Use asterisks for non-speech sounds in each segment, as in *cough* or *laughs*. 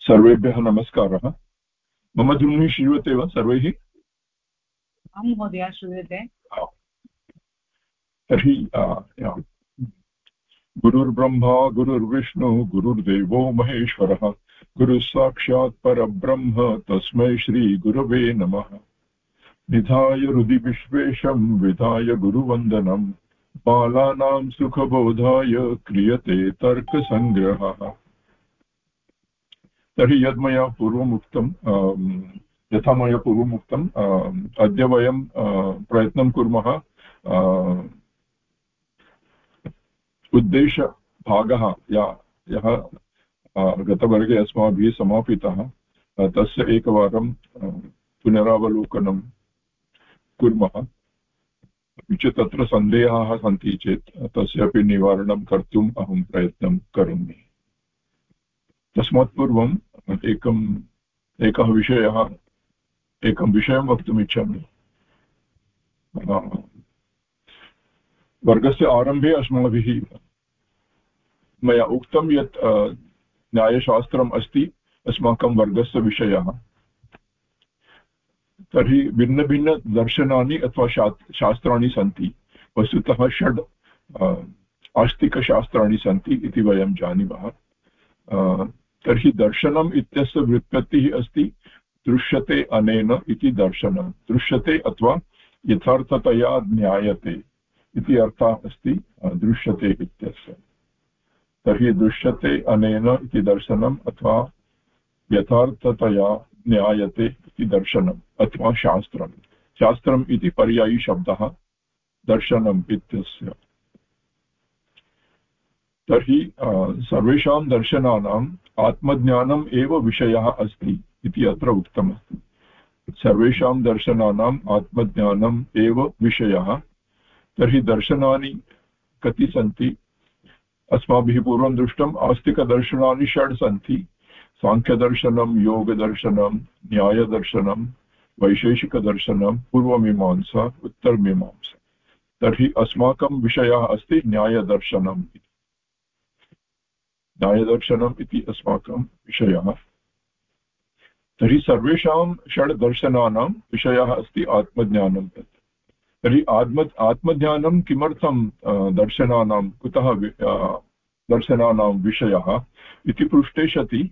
सर्वेभ्यः नमस्कारः। मम ध्वनिः श्रूयते वा सर्वैः? आं महोदय श्रूयते। तर्हि गुरुर्ब्रह्मा गुरुर्विष्णु गुरुर्देवो महेश्वरः। गुरुः साक्षात् परब्रह्म तस्मै श्रीगुरवे नमः। निधाय हृदि विश्वेशं विधाय गुरुवन्दनम् बालानां सुखबोधाय क्रियते तर्कसङ्ग्रहः। तर्हि यद् मया पूर्वम् उक्तं यथा मया पूर्वम् उक्तम् अद्य वयं प्रयत्नं कुर्मः उद्देशभागः या, यः गतवर्गे अस्माभिः समापितः तस्य एकवारं पुनरावलोकनं कुर्मः। अपि च तत्र सन्देहाः सन्ति चेत् तस्यापि निवारणं कर्तुम् अहं प्रयत्नं करोमि। तस्मात् पूर्वम् एकम् एकः विषयः, एकं विषयं वक्तुम् इच्छामि वर्गस्य आरम्भे अस्माभिः मया उक्तं यत् न्यायशास्त्रम् अस्ति, अस्माकं वर्गस्य विषयः। तर्हि भिन्नभिन्नदर्शनानि अथवा शा शास्त्राणि सन्ति। वस्तुतः षड् आस्तिकशास्त्राणि सन्ति इति वयं जानीमः। तर्हि दर्शनम् इत्यस्य व्युत्पत्तिः अस्ति, दृश्यते अनेन इति दर्शनं। दृश्यते अथवा यथार्थतया ज्ञायते इति अर्थः अस्ति दृश्यते इत्यस्य। तर्हि दृश्यते अनेन इति दर्शनम् अथवा यथार्थतया ज्ञायते इति दर्शनम् अथवा शास्त्रं शास्त्रम् इति पर्यायी शब्दः, दर्शनम् इत्यस्य। तर्हि सर्वेषां दर्शनानाम् आत्मज्ञानम् एव विषयः अस्ति इति अत्र उक्तमस्ति। सर्वेषां दर्शनानाम् आत्मज्ञानम् एव विषयः। तर्हि दर्शनानि कति सन्ति? अस्माभिः पूर्वं दृष्टम् आस्तिकदर्शनानि षड् सन्ति। साङ्ख्यदर्शनं योगदर्शनं न्यायदर्शनं वैशेषिकदर्शनं पूर्वमीमांसा, उत्तरमीमांसा। तर्हि अस्माकं विषयः अस्ति न्यायदर्शनम् इति। न्यायदर्शनम् इति अस्माकं विषयः तर्हि सर्वेषां षड् दर्शनानां विषयः अस्ति आत्मज्ञानं तत् तर्हि आत्म आत्मज्ञानं किमर्थं दर्शनानां कुतः दर्शनानां विषयः इति पृष्टे सति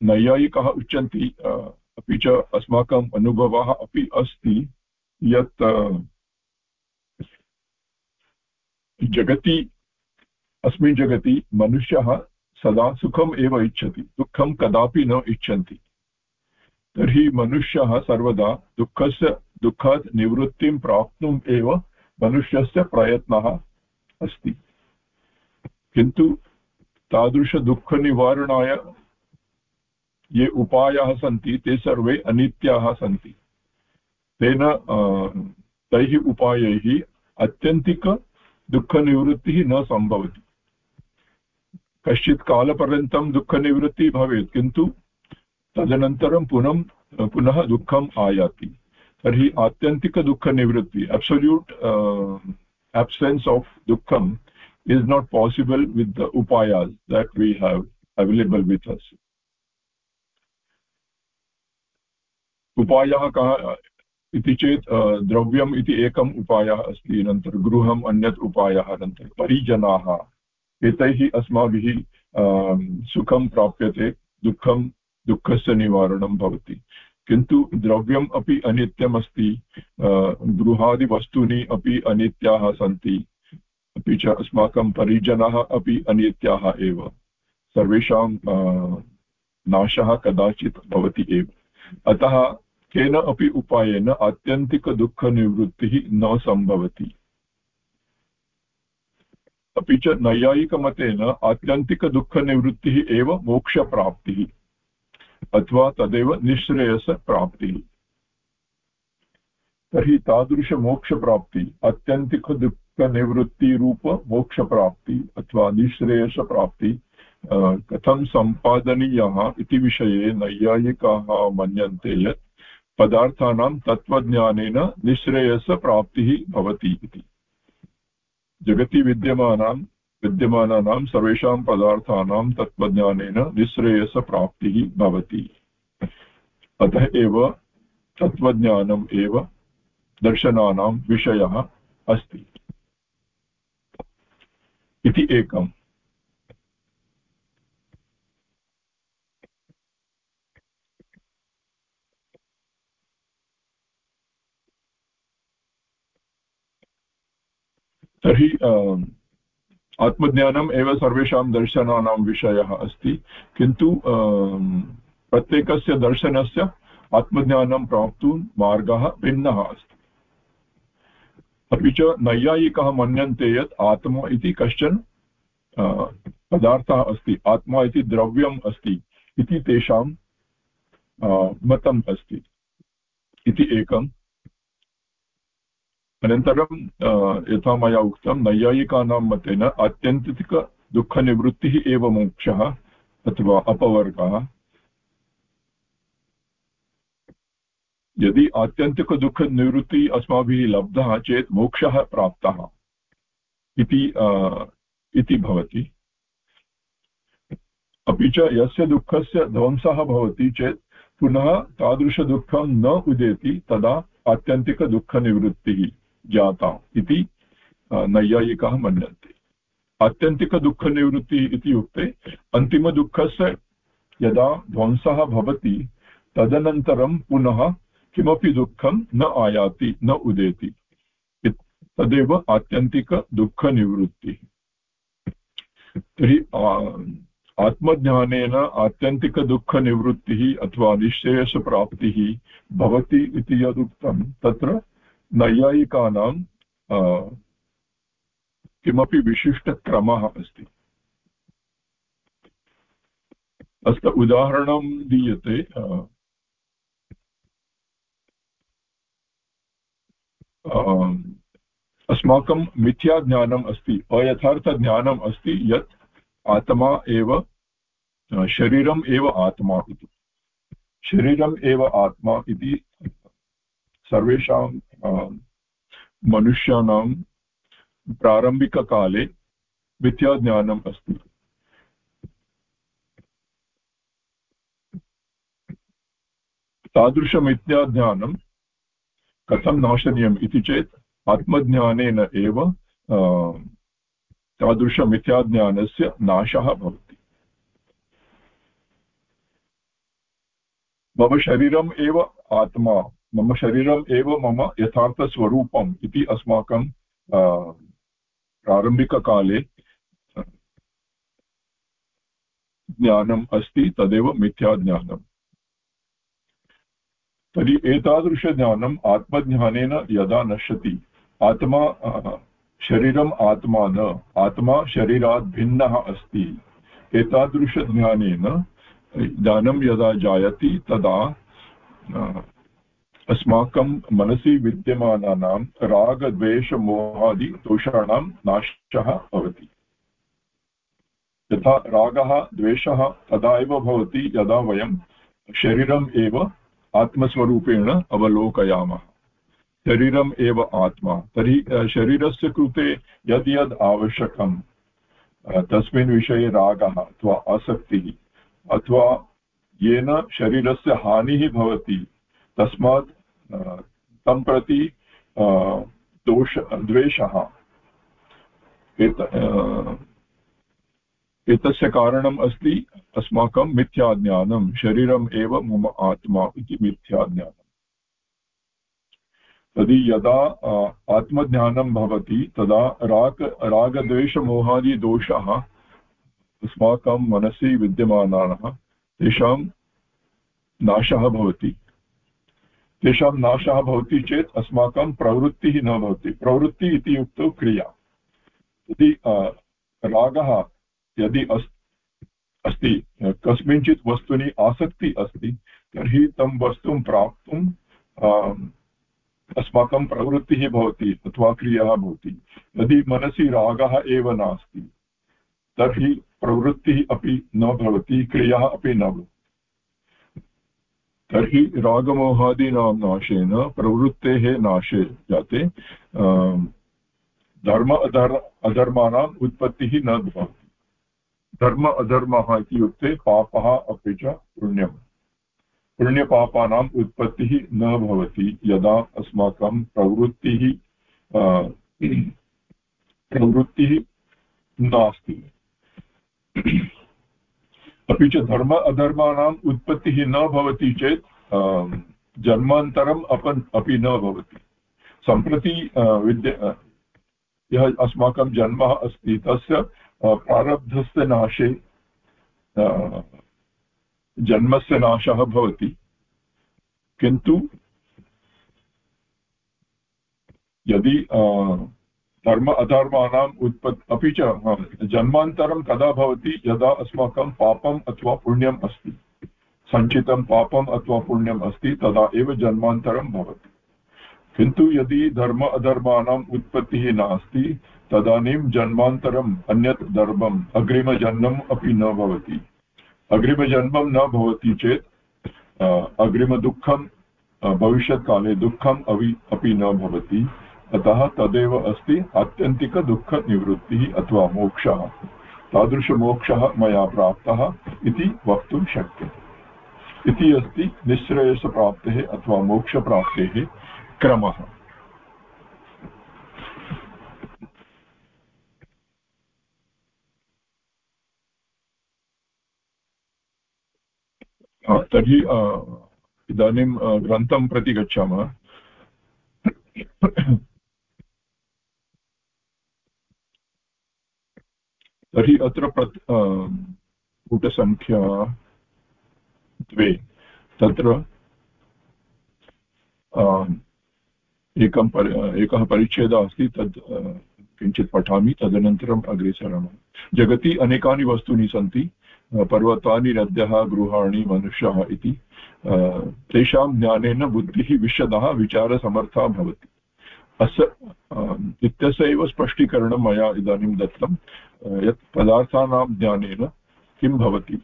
नैयायिकाः उच्यन्ति अपि च अस्माकम् अनुभवः अपि अस्ति यत् जगति अस्मिन् जगति मनुष्यः सदा सुखम् एव इच्छति, दुःखं कदापि न इच्छन्ति। तर्हि मनुष्यः सर्वदा दुःखस्य, दुःखात् निवृत्तिं प्राप्तुम् एव मनुष्यस्य प्रयत्नः अस्ति। किन्तु तादृशदुःखनिवारणाय ये उपायाः सन्ति, ते सर्वे अनित्याः सन्ति। तेन तैः उपायैः अत्यन्तिकदुःखनिवृत्तिः न सम्भवति। कश्चित् कालपर्यन्तं दुःखनिवृत्तिः भवेत्, किन्तु तदनन्तरं पुनः पुनः दुःखम् आयाति। तर्हि आत्यन्तिकदुःखनिवृत्ति अब्सोल्यूट् absence of dukkam is not possible with the upayas that we have available with us. उपायः कः, इति चेत् द्रव्यम् इति एकम् उपायः अस्ति, अनन्तरं गृहम् अन्यत् उपायः, अनन्तरं परिजनाः। एतैः अस्माभिः सुखं प्राप्यते, दुःखं, दुःखस्य निवारणं भवति। किन्तु द्रव्यम् अपि अनित्यमस्ति गृहादिवस्तूनि अपि अनित्याः सन्ति, अपि च अस्माकं परिजनाः अपि अनित्याः एव। सर्वेषां नाशः कदाचित् भवति एव। अतः केन अपि उपायेन आत्यन्तिकदुःखनिवृत्तिः न सम्भवति। अपि च नैयायिकमतेन आत्यन्तिकदुःखनिवृत्तिः एव मोक्षप्राप्तिः, अथवा तदेव निःश्रेयसप्राप्तिः। तर्हि तादृशमोक्षप्राप्ति आत्यन्तिकदुःख निवृत्तिरूपमोक्षप्राप्ति अथवा निःश्रेयसप्राप्ति कथं सम्पादनीयः इति विषये नैयायिकाः मन्यन्ते यत् पदार्थानां तत्त्वज्ञानेन निःश्रेयसप्राप्तिः भवति इति। जगति विद्यमानां, विद्यमानानां सर्वेषां पदार्थानां तत्त्वज्ञानेन निःश्रेयसप्राप्तिः भवति। अतः एव तत्त्वज्ञानम् एव दर्शनानां विषयः अस्ति। इति एकम्। तर्हि आत्मज्ञानम् एव सर्वेषां दर्शनानां विषयः अस्ति। किन्तु प्रत्येकस्य दर्शनस्य आत्मज्ञानं प्राप्तुं मार्गः भिन्नः अस्ति। अपि च नैयायिकः मन्यन्ते यत् आत्मा इति कश्चन पदार्थः अस्ति, आत्मा इति द्रव्यम् अस्ति इति तेषां मतम् अस्ति। इति एकम्। अनन्तरं यथा मया उक्तं नैयायिकानां मतेन आत्यन्तिकदुःखनिवृत्तिः एव मोक्षः अथवा अपवर्गः। यदि आत्यन्तिकदुःखनिवृत्तिः अस्माभिः लब्धः चेत् मोक्षः प्राप्तः इति इति भवति। अपि च यस्य दुःखस्य ध्वंसः भवति चेत् पुनः तादृशदुःखं न उदेति तदा आत्यन्तिकदुःखनिवृत्तिः जाता इति नैयायिकाः मन्यन्ते। आत्यन्तिकदुःखनिवृत्तिः इति उक्ते, अन्तिमदुःखस्य यदा ध्वंसः भवति, तदनन्तरं पुनः किमपि दुःखं न आयाति, न उदेति। तदेव आत्यन्तिकदुःखनिवृत्तिः तर्हि आत्मज्ञानेन आत्यन्तिकदुःखनिवृत्तिः अथवा निश्चयसप्राप्तिः भवति इति यदुक्तं, तत्र नैयायिकानां किमपि विशिष्टक्रमः अस्ति। अस्तु, उदाहरणं दीयते अस्माकं मिथ्याज्ञानम् अस्ति, अयथार्थज्ञानम् अस्ति यत् आत्मा एव शरीरम् एव आत्मा इति। शरीरम् एव आत्मा इति सर्वेषां मनुष्याणां प्रारम्भिककाले मिथ्याज्ञानम् अस्ति। तादृशमिथ्याज्ञानं कथं नाशनीयम् इति चेत् आत्मज्ञानेन एव तादृशमिथ्याज्ञानस्य नाशः भवति। मम शरीरम् एव आत्मा। मम शरीरम् एव मम यथार्थस्वरूपम् इति अस्माकं प्रारम्भिककाले ज्ञानम् अस्ति, तदेव मिथ्याज्ञानम्। तर्हि एतादृशज्ञानम् आत्मज्ञानेन यदा नश्यति, आत्मा शरीरम् आत्मा न, आत्मा शरीरात् भिन्नः अस्ति। एतादृशज्ञानेन ज्ञानं यदा जायति, तदा अस्माकं मनसि विद्यमानानां रागद्वेषमोहादिदोषाणां नाशः भवति। यथा रागः द्वेषः तदा एव भवति यदा वयं शरीरम् एव आत्मस्वरूपेण अवलोकयामः। शरीरम् एव आत्मा। तर्हि शरीरस्य कृते यद् यद् आवश्यकं तस्मिन् विषये रागः अथवा आसक्तिः अथवा येन शरीरस्य हानिः भवति, तस्मात् तं प्रति दोष, द्वेषः। एत एतस्य कारणम् अस्ति अस्माकं मिथ्याज्ञानं। शरीरम् एव मम आत्मा इति मिथ्याज्ञानम् तर्हि यदा आत्मज्ञानं भवति, तदा राग रागद्वेषमोहादिदोषः अस्माकं मनसि विद्यमानाः, तेषां नाशः भवति। तेषां नाशः भवति चेत् अस्माकं प्रवृत्तिः न भवति। प्रवृत्ति इति उक्तौ क्रिया। यदि रागः यदि अस्, अस्ति, कस्मिंश्चित् वस्तुनि आसक्ति अस्ति, तर्हि तं वस्तुं प्राप्तुं अस्माकं प्रवृत्तिः भवति अथवा क्रिया भवति। यदि मनसि रागः एव नास्ति, तर्हि प्रवृत्तिः अपि न भवति, क्रिया अपि न भवति। तर्हि रागमोहादीनां नाशेन प्रवृत्तेः नाशे जाते धर्म अधर् अधर्माणाम् उत्पत्तिः न भवति। धर्म अधर्मः इत्युक्ते पापः अपि च पुण्यम्। पुण्यपापानाम् उत्पत्तिः न भवति, यदा अस्माकं प्रवृत्तिः प्रवृत्तिः नास्ति। अपि च धर्म अधर्माणाम् उत्पत्तिः न भवति चेत् जन्मान्तरम् अपन अपि न भवति। सम्प्रति विद्या यः अस्माकं जन्म अस्ति, तस्य प्रारब्धस्य नाशे जन्मस्य नाशः भवति। किन्तु, यदि धर्म अधर्माणाम् उत्पत्, अपि च जन्मान्तरं कदा भवति? यदा अस्माकं पापम् अथवा पुण्यम् अस्ति। सञ्चितं पापम् अथवा पुण्यम् अस्ति, तदा एव जन्मान्तरं भवति। किन्तु यदि धर्म अधर्माणाम् उत्पत्तिः नास्ति, तदानीं जन्मान्तरम् अन्यत् धर्मम्, अग्रिमजन्मम् अपि न भवति। अग्रिमजन्मं न भवति चेत् अग्रिमदुःखं भविष्यत्काले दुःखम् अपि अपि न भवति। अतः तदेव अस्ति आत्यन्तिकदुःखनिवृत्तिः अथवा मोक्षः। तादृशमोक्षः मया प्राप्तः इति वक्तुं शक्यते। इति अस्ति निःश्रेयसप्राप्तेः अथवा मोक्षप्राप्तेः क्रमः। तर्हि इदानीं ग्रन्थं प्रति गच्छामः। तर्हि अत्र प्रत् पुटसङ्ख्या द्वे। तत्र एकं परि, एकः परिच्छेदः अस्ति, तद् किञ्चित् पठामि, तदनन्तरम् अग्रे सरामः। जगति अनेकानि वस्तूनि सन्ति पर्वतानि, नद्यः, गृहाणि, मनुष्यः इति। तेषां ज्ञानेन बुद्धिः, विशदः, विचारसमर्था भवति। अस्य इत्यस्य एव स्पष्टीकरणं मया इदानीं दत्तं यत् पदार्थानां ज्ञानेन किं भवति?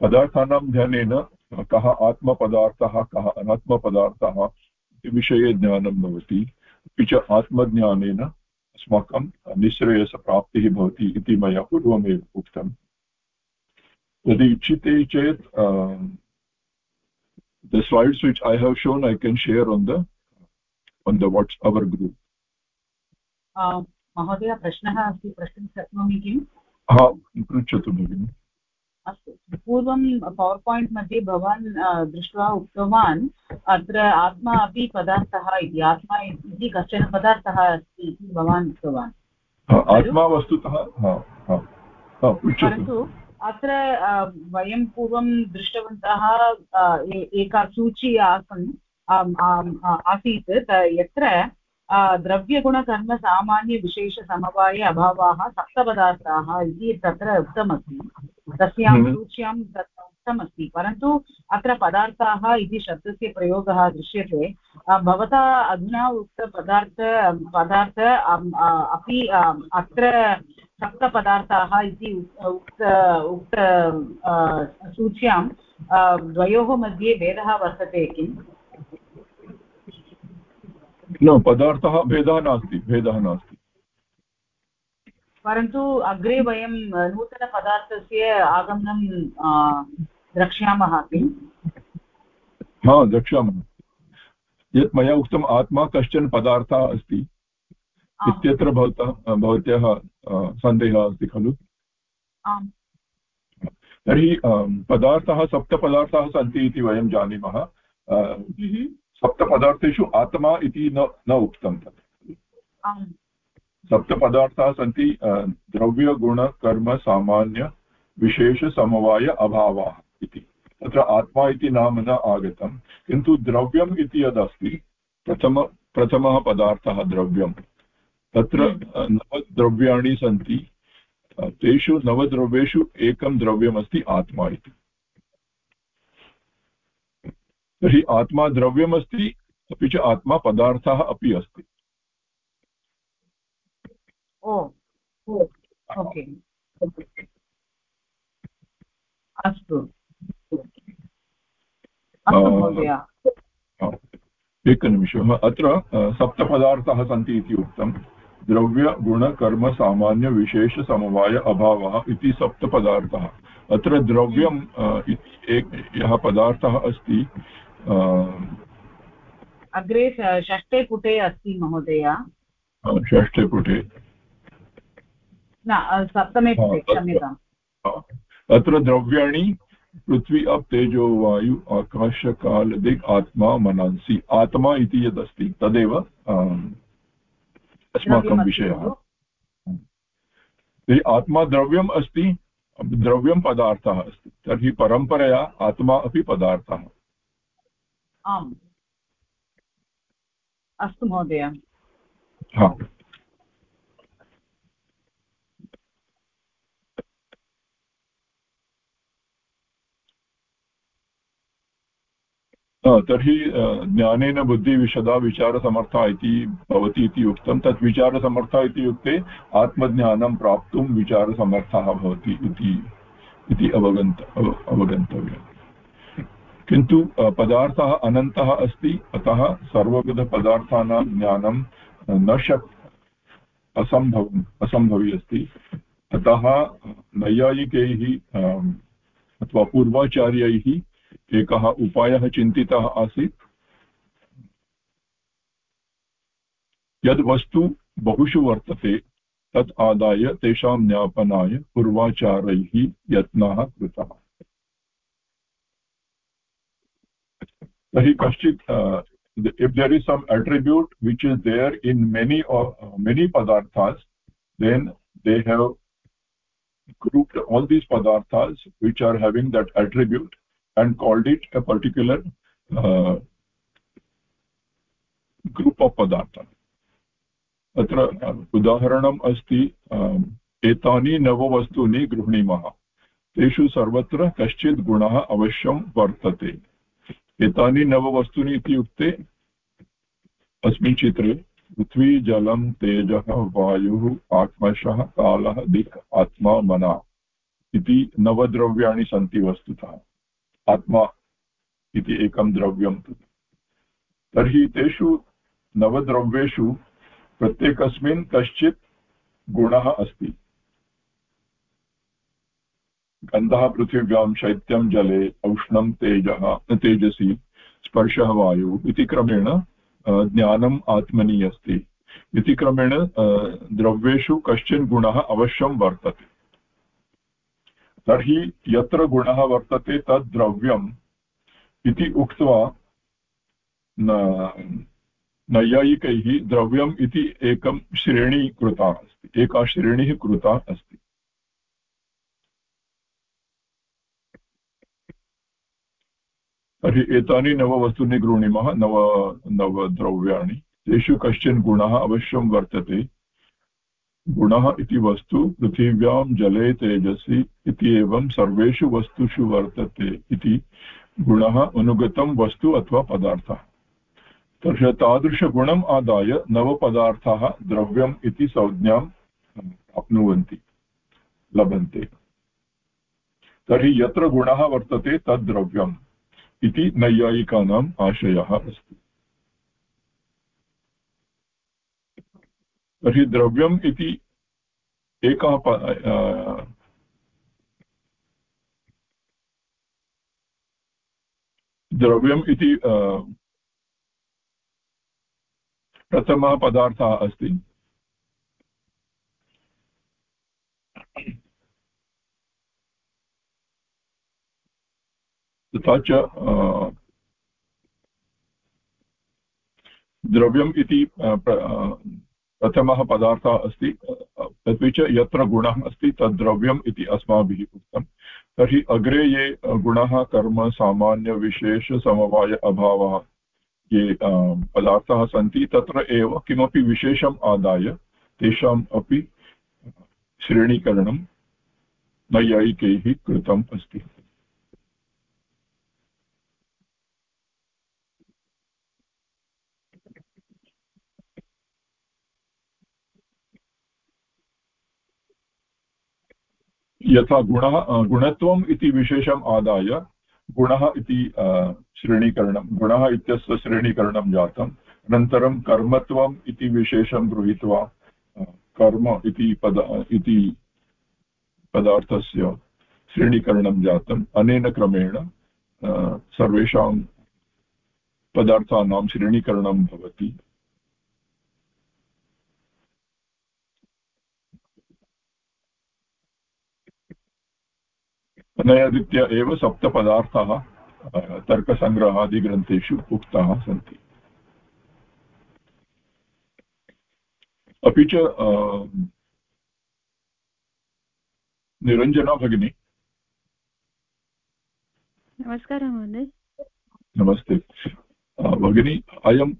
पदार्थानां ज्ञानेन कः आत्मपदार्थः, कः अनात्मपदार्थः इति विषये ज्ञानं भवति, अपि च आत्मज्ञानेन अस्माकं निःश्रेयसप्राप्तिः भवति इति मया पूर्वमेव उक्तम्। यदि इच्छिते चेत् the slides which i have shown, i can share on the on the what's our group. महोदय प्रश्नः अस्ति प्रष्टुं शक्नोमि किम्? हा पृच्छतु भगिनि। अस्तु पूर्वं पवर् पायिण्ट् मध्ये भवान् दृष्ट्वा उक्तवान् अत्र आत्मा अपि पदार्थः इति आत्मा इति कश्चन पदार्थः अस्ति इति भवान् उक्तवान्। आत्मा वस्तुतः परन्तु अत्र वयं पूर्वं दृष्टवन्तः एका सूची आसन्। आसीत् यत्र द्रव्यगुणकर्मसामान्यविशेषसमवाये अभावाः सप्तपदार्थाः इति तत्र उक्तमस्ति तस्यां। सूच्यां तत्र उक्तमस्ति परन्तु अत्र पदार्थाः इति शब्दस्य प्रयोगः दृश्यते भवता अधुना उक्तपदार्थ पदार्थ अपि अत्र सप्तपदार्थाः इति उक्त उक्त सूच्यां द्वयोः मध्ये भेदः वर्तते किम् न पदार्थः भेदः नास्ति भेदः नास्ति परन्तु अग्रे वयं नूतनपदार्थस्य आगमनं द्रक्ष्यामः किम् हा द्रक्ष्यामः। यत् मया उक्तम् आत्मा कश्चन पदार्थः अस्ति इत्यत्र भवतः भवत्याः सन्देहः अस्ति खलु? तर्हि पदार्थाः सप्तपदार्थाः सन्ति इति वयं जानीमः। हम्म। सप्तपदार्थेषु आत्मा इति न न उक्तं तत्। सप्तपदार्थाः सन्ति द्रव्यगुणकर्म सामान्य विशेषसमवाय अभावाः इति। तत्र आत्मा इति नाम न आगतं किन्तु द्रव्यम् इति यदस्ति प्रथम प्रथमः पदार्थः द्रव्यं तत्र। नवद्रव्याणि सन्ति तेषु नवद्रव्येषु एकं द्रव्यमस्ति आत्मा इति। तर्हि आत्मा द्रव्यमस्ति अपि च आत्मा पदार्थः अपि अस्ति। अस्तु। एकनिमिषः अत्र सप्तपदार्थाः सन्ति इति उक्तम् द्रव्यगुणकर्मसामान्यविशेषसमवाय अभावः इति सप्तपदार्थः। अत्र द्रव्यम् इति एक यः पदार्थः अस्ति अग्रे षष्ठे पुटे अस्ति महोदय। षष्ठे पुटे। न सप्तमे पुटे क्षम्यताम्। अत्र द्रव्याणि पृथ्वी अप् तेजो वायु आकाशकाल दिक् आत्मा मनांसि। आत्मा इति यदस्ति तदेव अस्माकं विषयः। तर्हि आत्मा द्रव्यम् अस्ति द्रव्यं पदार्थः अस्ति तर्हि परम्परया आत्मा अपि पदार्थः। आम्। अस्तु महोदय। तर्हि ज्ञानेन बुद्धिविशदा विचारसमर्था इति भवति इति उक्तं। तत् विचारसमर्था इति युक्ते आत्मज्ञानं प्राप्तुं विचारसमर्थः भवति इति अवगन्त अवगन्तव्यम्। किन्तु पदार्थः अनन्तः अस्ति, अतः सर्वविधपदार्थानां ज्ञानं न शक्, असम्भवम्, असम्भवी अस्ति। अतः नैयायिकैः अथवा पूर्वाचार्यैः एकः उपायः चिन्तितः आसीत्। यद् वस्तु बहुषु वर्तते, तत् आदाय तेषां ज्ञापनाय पूर्वाचारैः यत्नः कृतः। तर्हि कश्चित् if there is some attribute which is there in many or uh, many padarthas then they have grouped all these padarthas which are having that attribute and called it a particular uh, group of padartha अत्र उदाहरणम् अस्ति एतानि नववस्तूनि गृह्णीमः तेषु सर्वत्र कश्चित् गुणः अवश्यं वर्तते एतानि नववस्तूनि इत्युक्ते अस्मिन् चित्रे पृथ्वी जलं तेजः वायुः आत्मशः कालः दिक् आत्मा मना इति नवद्रव्याणि सन्ति वस्तुतः। आत्मा इति एकं द्रव्यं तर्हि तेषु नवद्रव्येषु प्रत्येकस्मिन् कश्चित् गुणः अस्ति। गन्धः पृथिव्यां शैत्यं जले औष्णं तेजः तेजसि, स्पर्शः वायुः इति क्रमेण ज्ञानम् आत्मनि अस्ति इति क्रमेण द्रव्येषु कश्चन गुणः अवश्यं वर्तते। तर्हि यत्र गुणः वर्तते तद् द्रव्यम् इति उक्त्वा नैयायिकैः द्रव्यम् इति एकं श्रेणी कृता अस्ति। एका श्रेणिः कृता अस्ति। तर्हि एतानि नववस्तूनि गृह्णीमः, नव, नवद्रव्याणि। तेषु कश्चन गुणः अवश्यं वर्तते। गुणः इति वस्तु पृथिव्यां जले तेजसि इति एवं सर्वेषु वस्तुषु वर्तते इति गुणः अनुगतं वस्तु अथवा पदार्थः। तर्हि तादृशगुणम् आदाय नवपदार्थाः द्रव्यम् इति संज्ञां प्राप्नुवन्ति लभन्ते। तर्हि यत्र गुणः वर्तते तद् द्रव्यम्। इति नैयायिकानाम् आशयः अस्ति तर्हि द्रव्यम् इति एकः द्रव्यम् इति प्रथमः पदार्थः अस्ति तथा च द्रव्यम् इति प्रथमः पदार्थः अस्ति तद्वि च यत्र गुणः अस्ति तद् द्रव्यम् इति अस्माभिः उक्तं। तर्हि अग्रे ये गुणः, कर्म सामान्यविशेषसमवाय अभावः ये पदार्थाः सन्ति, तत्र एव किमपि विशेषम् आदाय, तेषाम् अपि श्रेणीकरणं नैयायिकैः कृतम् अस्ति। यथा गुणः गुणत्वम् इति विशेषम् आदाय, गुणः इति श्रेणीकरणं, गुणः इत्यस्य श्रेणीकरणं जातम् अनन्तरं कर्मत्वम् इति विशेषं गृहीत्वा कर्म इति पद, इति पदार्थस्य श्रेणीकरणं जातम् अनेन क्रमेण सर्वेषां पदार्थानां श्रेणीकरणं भवति। अनयादित्य एव सप्तपदार्थाः तर्कसङ्ग्रहादिग्रन्थेषु उक्ताः सन्ति। अपि च निरञ्जना भगिनी। नमस्कारः महोदय। नमस्ते। भगिनी अयं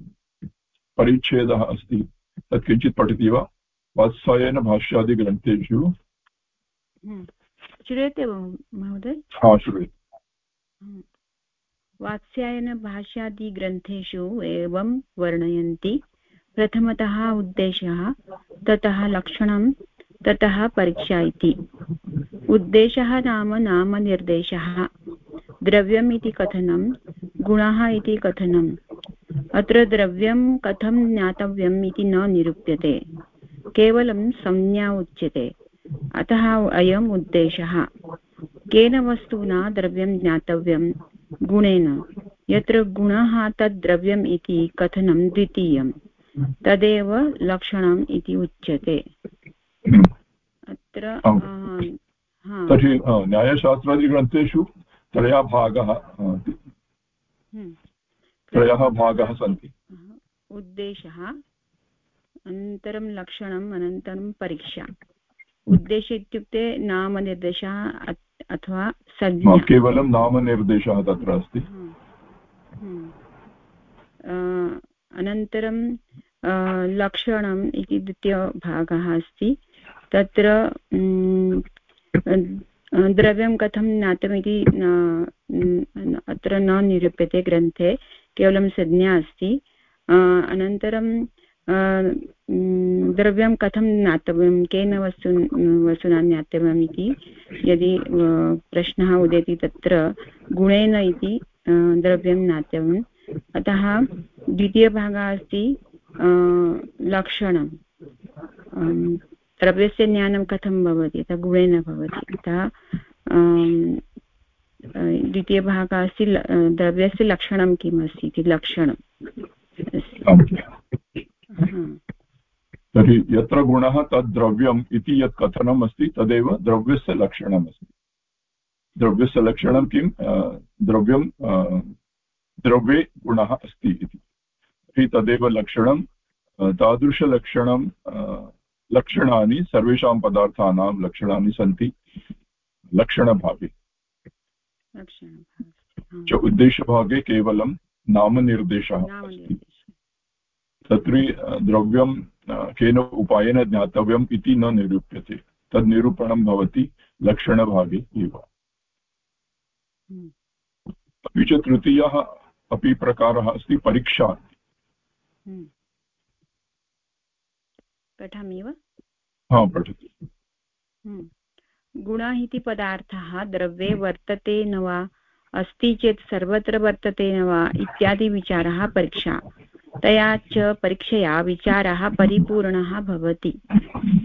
परिच्छेदः अस्ति तत् किञ्चित् पठति वा? वात्सायन श्रूयते महोदय? श्रूयते हम्म। वात्स्यायनभाष्यादिग्रन्थेषु एवं वर्णयन्ति। प्रथमतः उद्देशः ततः लक्षणं ततः परीक्षा इति। उद्देशः नाम नामनिर्देशः। द्रव्यम् इति कथनं गुणः इति कथनम् अत्र द्रव्यं कथं ज्ञातव्यम् इति न निरूप्यते। केवलं संज्ञा उच्यते। अतः अयम् उद्देशः। केन वस्तुना द्रव्यं ज्ञातव्यं? गुणेन। यत्र गुणः तद् द्रव्यम् इति कथनं द्वितीयम् तदेव लक्षणम् इति उच्यते। अत्र तर्हि न्यायशास्त्रादिग्रन्थेषु त्रयः भागः हम्म। त्रयः भागः सन्ति। उद्देशः अनन्तरं लक्षणम् अनन्तरं परीक्षा। उद्देश इत्युक्ते नामनिर्देशः अथवा संज्ञा केवलं नामनिर्देशः तत्र अस्ति। अनन्तरं लक्षणम् इति द्वितीयभागः अस्ति। तत्र द्रव्यं कथं ज्ञातमिति अत्र न निरूप्यते ग्रन्थे केवलं संज्ञा अस्ति। अनन्तरं द्रव्यं कथं ज्ञातव्यं? केन वस्तु, वस्तुना ज्ञातव्यम् इति? यदि प्रश्नः उदेति तत्र गुणेन इति द्रव्यं ज्ञातव्यम्। अतः द्वितीयभागः अस्ति लक्षणं द्रव्यस्य ज्ञानं कथं भवति? अतः गुणेन भवति। अतः द्वितीयभागः अस्ति द्रव्यस्य लक्षणं किम् अस्ति इति? लक्षणं तर्हि यत्र गुणः तद् द्रव्यम् इति यत् कथनम् अस्ति तदेव द्रव्यस्य लक्षणमस्ति। द्रव्यस्य लक्षणं किं? द्रव्यं द्रव्ये गुणः अस्ति इति। तर्हि तदेव लक्षणं तादृशलक्षणं लक्षणानि सर्वेषां पदार्थानां लक्षणानि सन्ति। लक्षणभागे। च उद्देशभागे केवलं नामनिर्देशः अस्ति। तत्र द्रव्यं केन उपायेन ज्ञातव्यम् इति न निरूप्यते। तद् निरूपणं भवति लक्षणभागे एव। हम्म। अपि च तृतीयः अपि प्रकारः अस्ति परीक्षा। हम्म। पठामि वा? हा पठतु। हम्म। गुणः इति पदार्थः द्रव्ये वर्तते न वा? अस्ति चेत् सर्वत्र वर्तते न वा? इत्यादि विचारः परीक्षा। तया च परीक्षया विचारः परिपूर्णः भवति।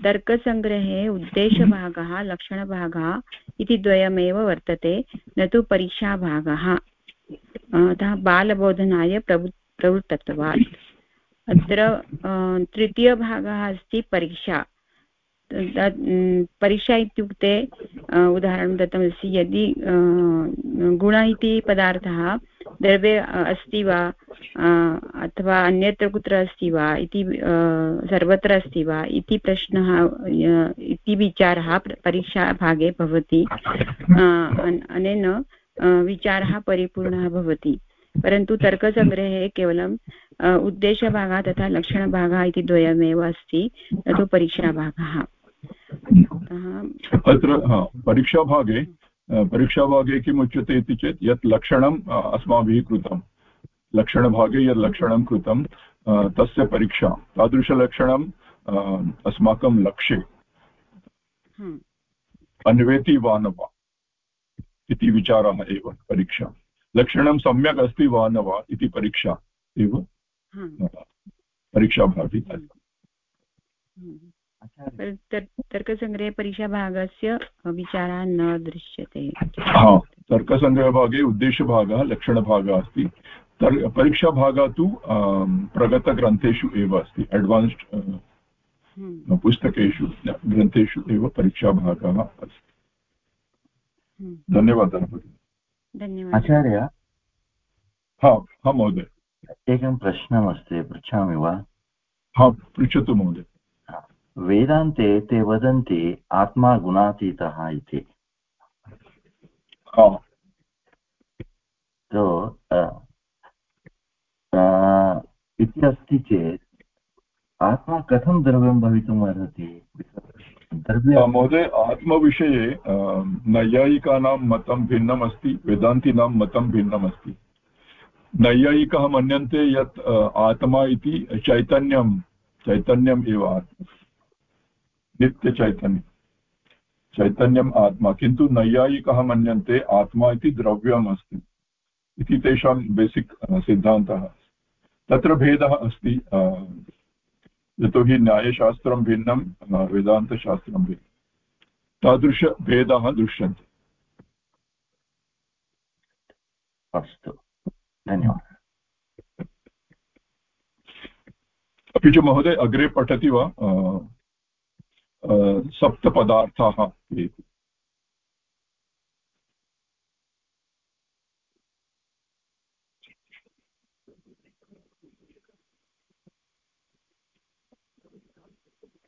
तर्कसङ्ग्रहे उद्देशभागः, लक्षणभागः इति द्वयमेव वर्तते, न तु परीक्षाभागः। अतः बालबोधनाय प्रवृ प्रवृत्तत्वात्। अत्र तृतीयभागः अस्ति परीक्षा। परीक्षा इत्युक्ते उदाहरणं दत्तमस्ति, यदि गुण इति पदार्थः द्रव्ये अस्ति वा अथवा अन्यत्र कुत्र अस्ति वा, इति सर्वत्र अस्ति वा, इति प्रश्नः इति विचारः परीक्षाभागे भवति अनेन विचारः परिपूर्णः भवति। परन्तु तर्कसङ्ग्रहे केवलं उद्देशभागः तथा लक्षणभागः इति द्वयमेव अस्ति न तु परीक्षाभागः। अत्र परीक्षाभागे परीक्षाभागे किम् उच्यते इति चेत् यत् लक्षणम् अस्माभिः कृतं। लक्षणभागे यत् लक्षणं कृतं तस्य परीक्षा। तादृशलक्षणम् अस्माकं लक्ष्ये। अन्वेति वा न वा इति विचारः एव परीक्षा। लक्षणं सम्यक् अस्ति वा न वा इति परीक्षा एव। परीक्षाभागे। तर्कसङ्ग्रहे परीक्षाभागस्य विचारः न दृश्यते। तर्कसङ्ग्रहभागे उद्देश्यभागः लक्षणभागः अस्ति। तर् परीक्षाभागः तु प्रगतग्रन्थेषु एव अस्ति। अड्वान्स्ड् हम्म। पुस्तकेषु ग्रन्थेषु एव परीक्षाभागः अस्ति। हम्म। धन्यवादः। आचार्य? हा हा महोदय। एकं प्रश्नमस्ति पृच्छामि वा? हा पृच्छतु महोदय। वेदान्ते ते वदन्ति आत्मा गुणातीतः इति। तो इति अस्ति चेत् आत्मा कथं द्रव्यं भवितुम् अर्हति? महोदय आत्मविषये नैयायिकानां मतं भिन्नम् अस्ति वेदान्तीनां मतं भिन्नम् अस्ति नैयायिकाः मन्यन्ते यत् आत्मा इति चैतन्यं चैतन्यम् एव आत्मा। नित्यचैतन्यं चैतन्यम् आत्मा। किन्तु नैयायिकः मन्यन्ते आत्मा इति द्रव्यम् अस्ति इति तेषां बेसिक् सिद्धान्तः। तत्र भेदः अस्ति यतोहि न्यायशास्त्रं भिन्नं वेदान्तशास्त्रं भिन्नं। तादृशभेदाः दृश्यन्ते। अस्तु। धन्यवादः। अपि च महोदय अग्रे पठति वा? सप्तपदार्थाः इति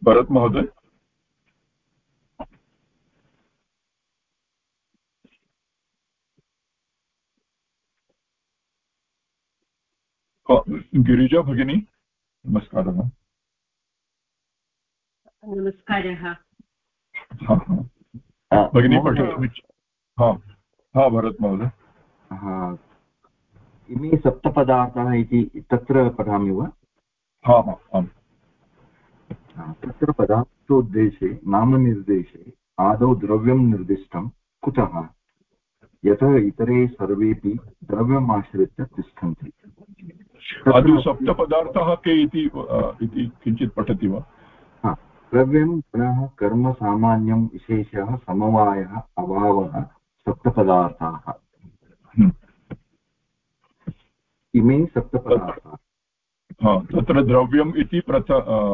भरत् महोदय गिरिजा भगिनी नमस्कारः। नमस्कारः। भगिनी हा भरत् महोदय। इमे सप्तपदार्थाः इति तत्र पठामि वा? हा हा आम्। तत्र पदार्थोद्देशे नामनिर्देशे आदौ द्रव्यं निर्दिष्टं कुतः? यतः इतरे सर्वेपि द्रव्यम् आश्रित्य तिष्ठन्ति सप्तपदार्थाः के इति किञ्चित् पठति वा? द्रव्यं पुनः कर्मसामान्यं विशेषः समवायः अभावः सप्तपदार्थाः। हम्म। इमे सप्तपदार्थाः। तत्र द्रव्यम् इति प्रथ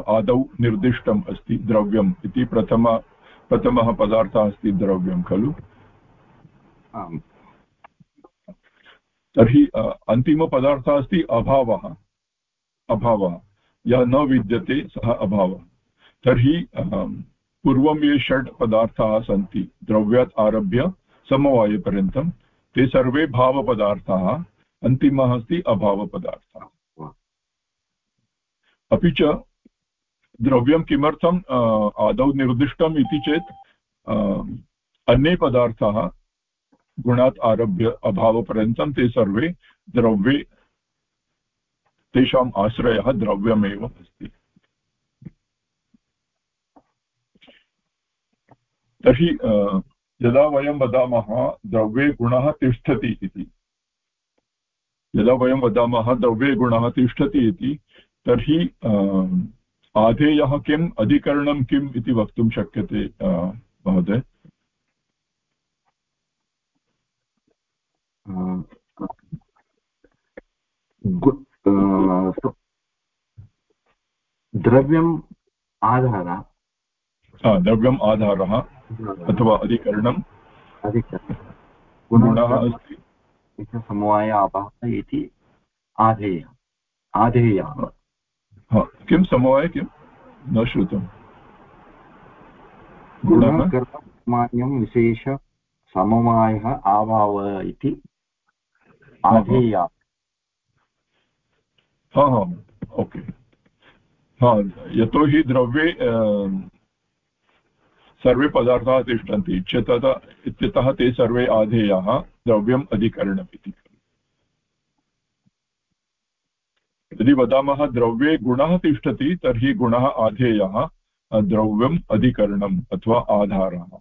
आदौ निर्दिष्टम् अस्ति द्रव्यम् इति प्रथम प्रथमः पदार्थः अस्ति द्रव्यं खलु? आम्। तर्हि अन्तिमपदार्थः अस्ति अभावः। अभावः। यः न विद्यते सः अभावः। तर्हि पूर्वं ये षड् पदार्थाः सन्ति द्रव्यात् आरभ्य समवायपर्यन्तं ते सर्वे भावपदार्थाः अन्तिमः अस्ति अभावपदार्थः। अपि च द्रव्यं किमर्थम् आदौ निर्दिष्टम् इति चेत् अन्ये पदार्थाः गुणात् आरभ्य अभावपर्यन्तं ते सर्वे द्रव्ये तेषाम् आश्रयः द्रव्यमेव अस्ति। तर्हि यदा वयं वदामः द्रव्ये गुणः तिष्ठति इति। यदा वयं वदामः द्रव्ये गुणः तिष्ठति इति तर्हि आधेयः किम् अधिकरणं किम् इति वक्तुं शक्यते महोदय? द्रव्यम् आधारः। द्रव्यम् आधारः। अथवा अधिकरणम् गुणः अस्ति। समवाय अभावः इति आधेय। आधेयः। किं समवाय किं? न श्रुतम् गुणः विशेष समवायः अभावः इति आधेय। हा हा ओके। हा यतोहि द्रव्ये सर्वे पदार्थाः तिष्ठन्ति इत्यतः इत्यतः ते सर्वे आधेयाः द्रव्यम् अधिकरणम् इति यदि वदामः द्रव्ये गुणः तिष्ठति तर्हि गुणः आधेयः द्रव्यम् अधिकरणम् अथवा आधारः।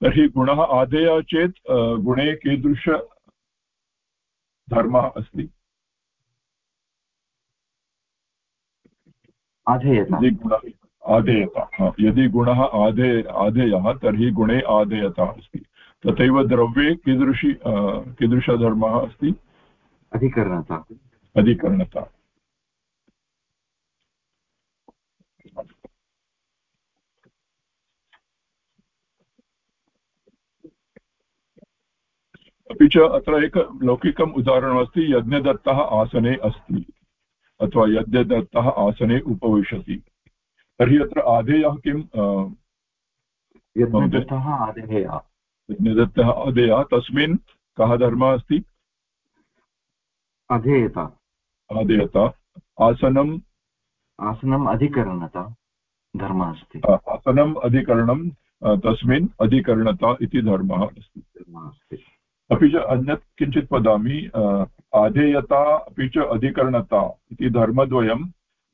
तर्हि गुणः आधेयः चेत् गुणे कीदृश धर्मः अस्ति? आधेयता। आदेयता। यदि गुणः आदे आदेयः तर्हि गुणे आदेयता अस्ति। तथैव द्रव्ये कीदृशी कीदृशधर्मः अस्ति? अधिकरणता। अधिकरणता। अपि च अत्र एक लौकिकम् उदाहरणमस्ति यज्ञदत्तः आसने अस्ति अथवा यज्ञदत्तः आसने उपविशति। तर्हि अत्र आधेयः किं यज्ञदत्तः आधेयः यज्ञदत्तः आधेयः तस्मिन् कः धर्मः अस्ति? अधेयता। आधेयता आसनम्? आसनम् अधिकरणता धर्मः अस्ति। आसनम् अधिकरणं तस्मिन् अधिकरणता इति धर्मः अस्ति। धर्मः अस्ति। अपि च अन्यत् किञ्चित् वदामि आधेयता अपि च अधिकरणता इति धर्मद्वयं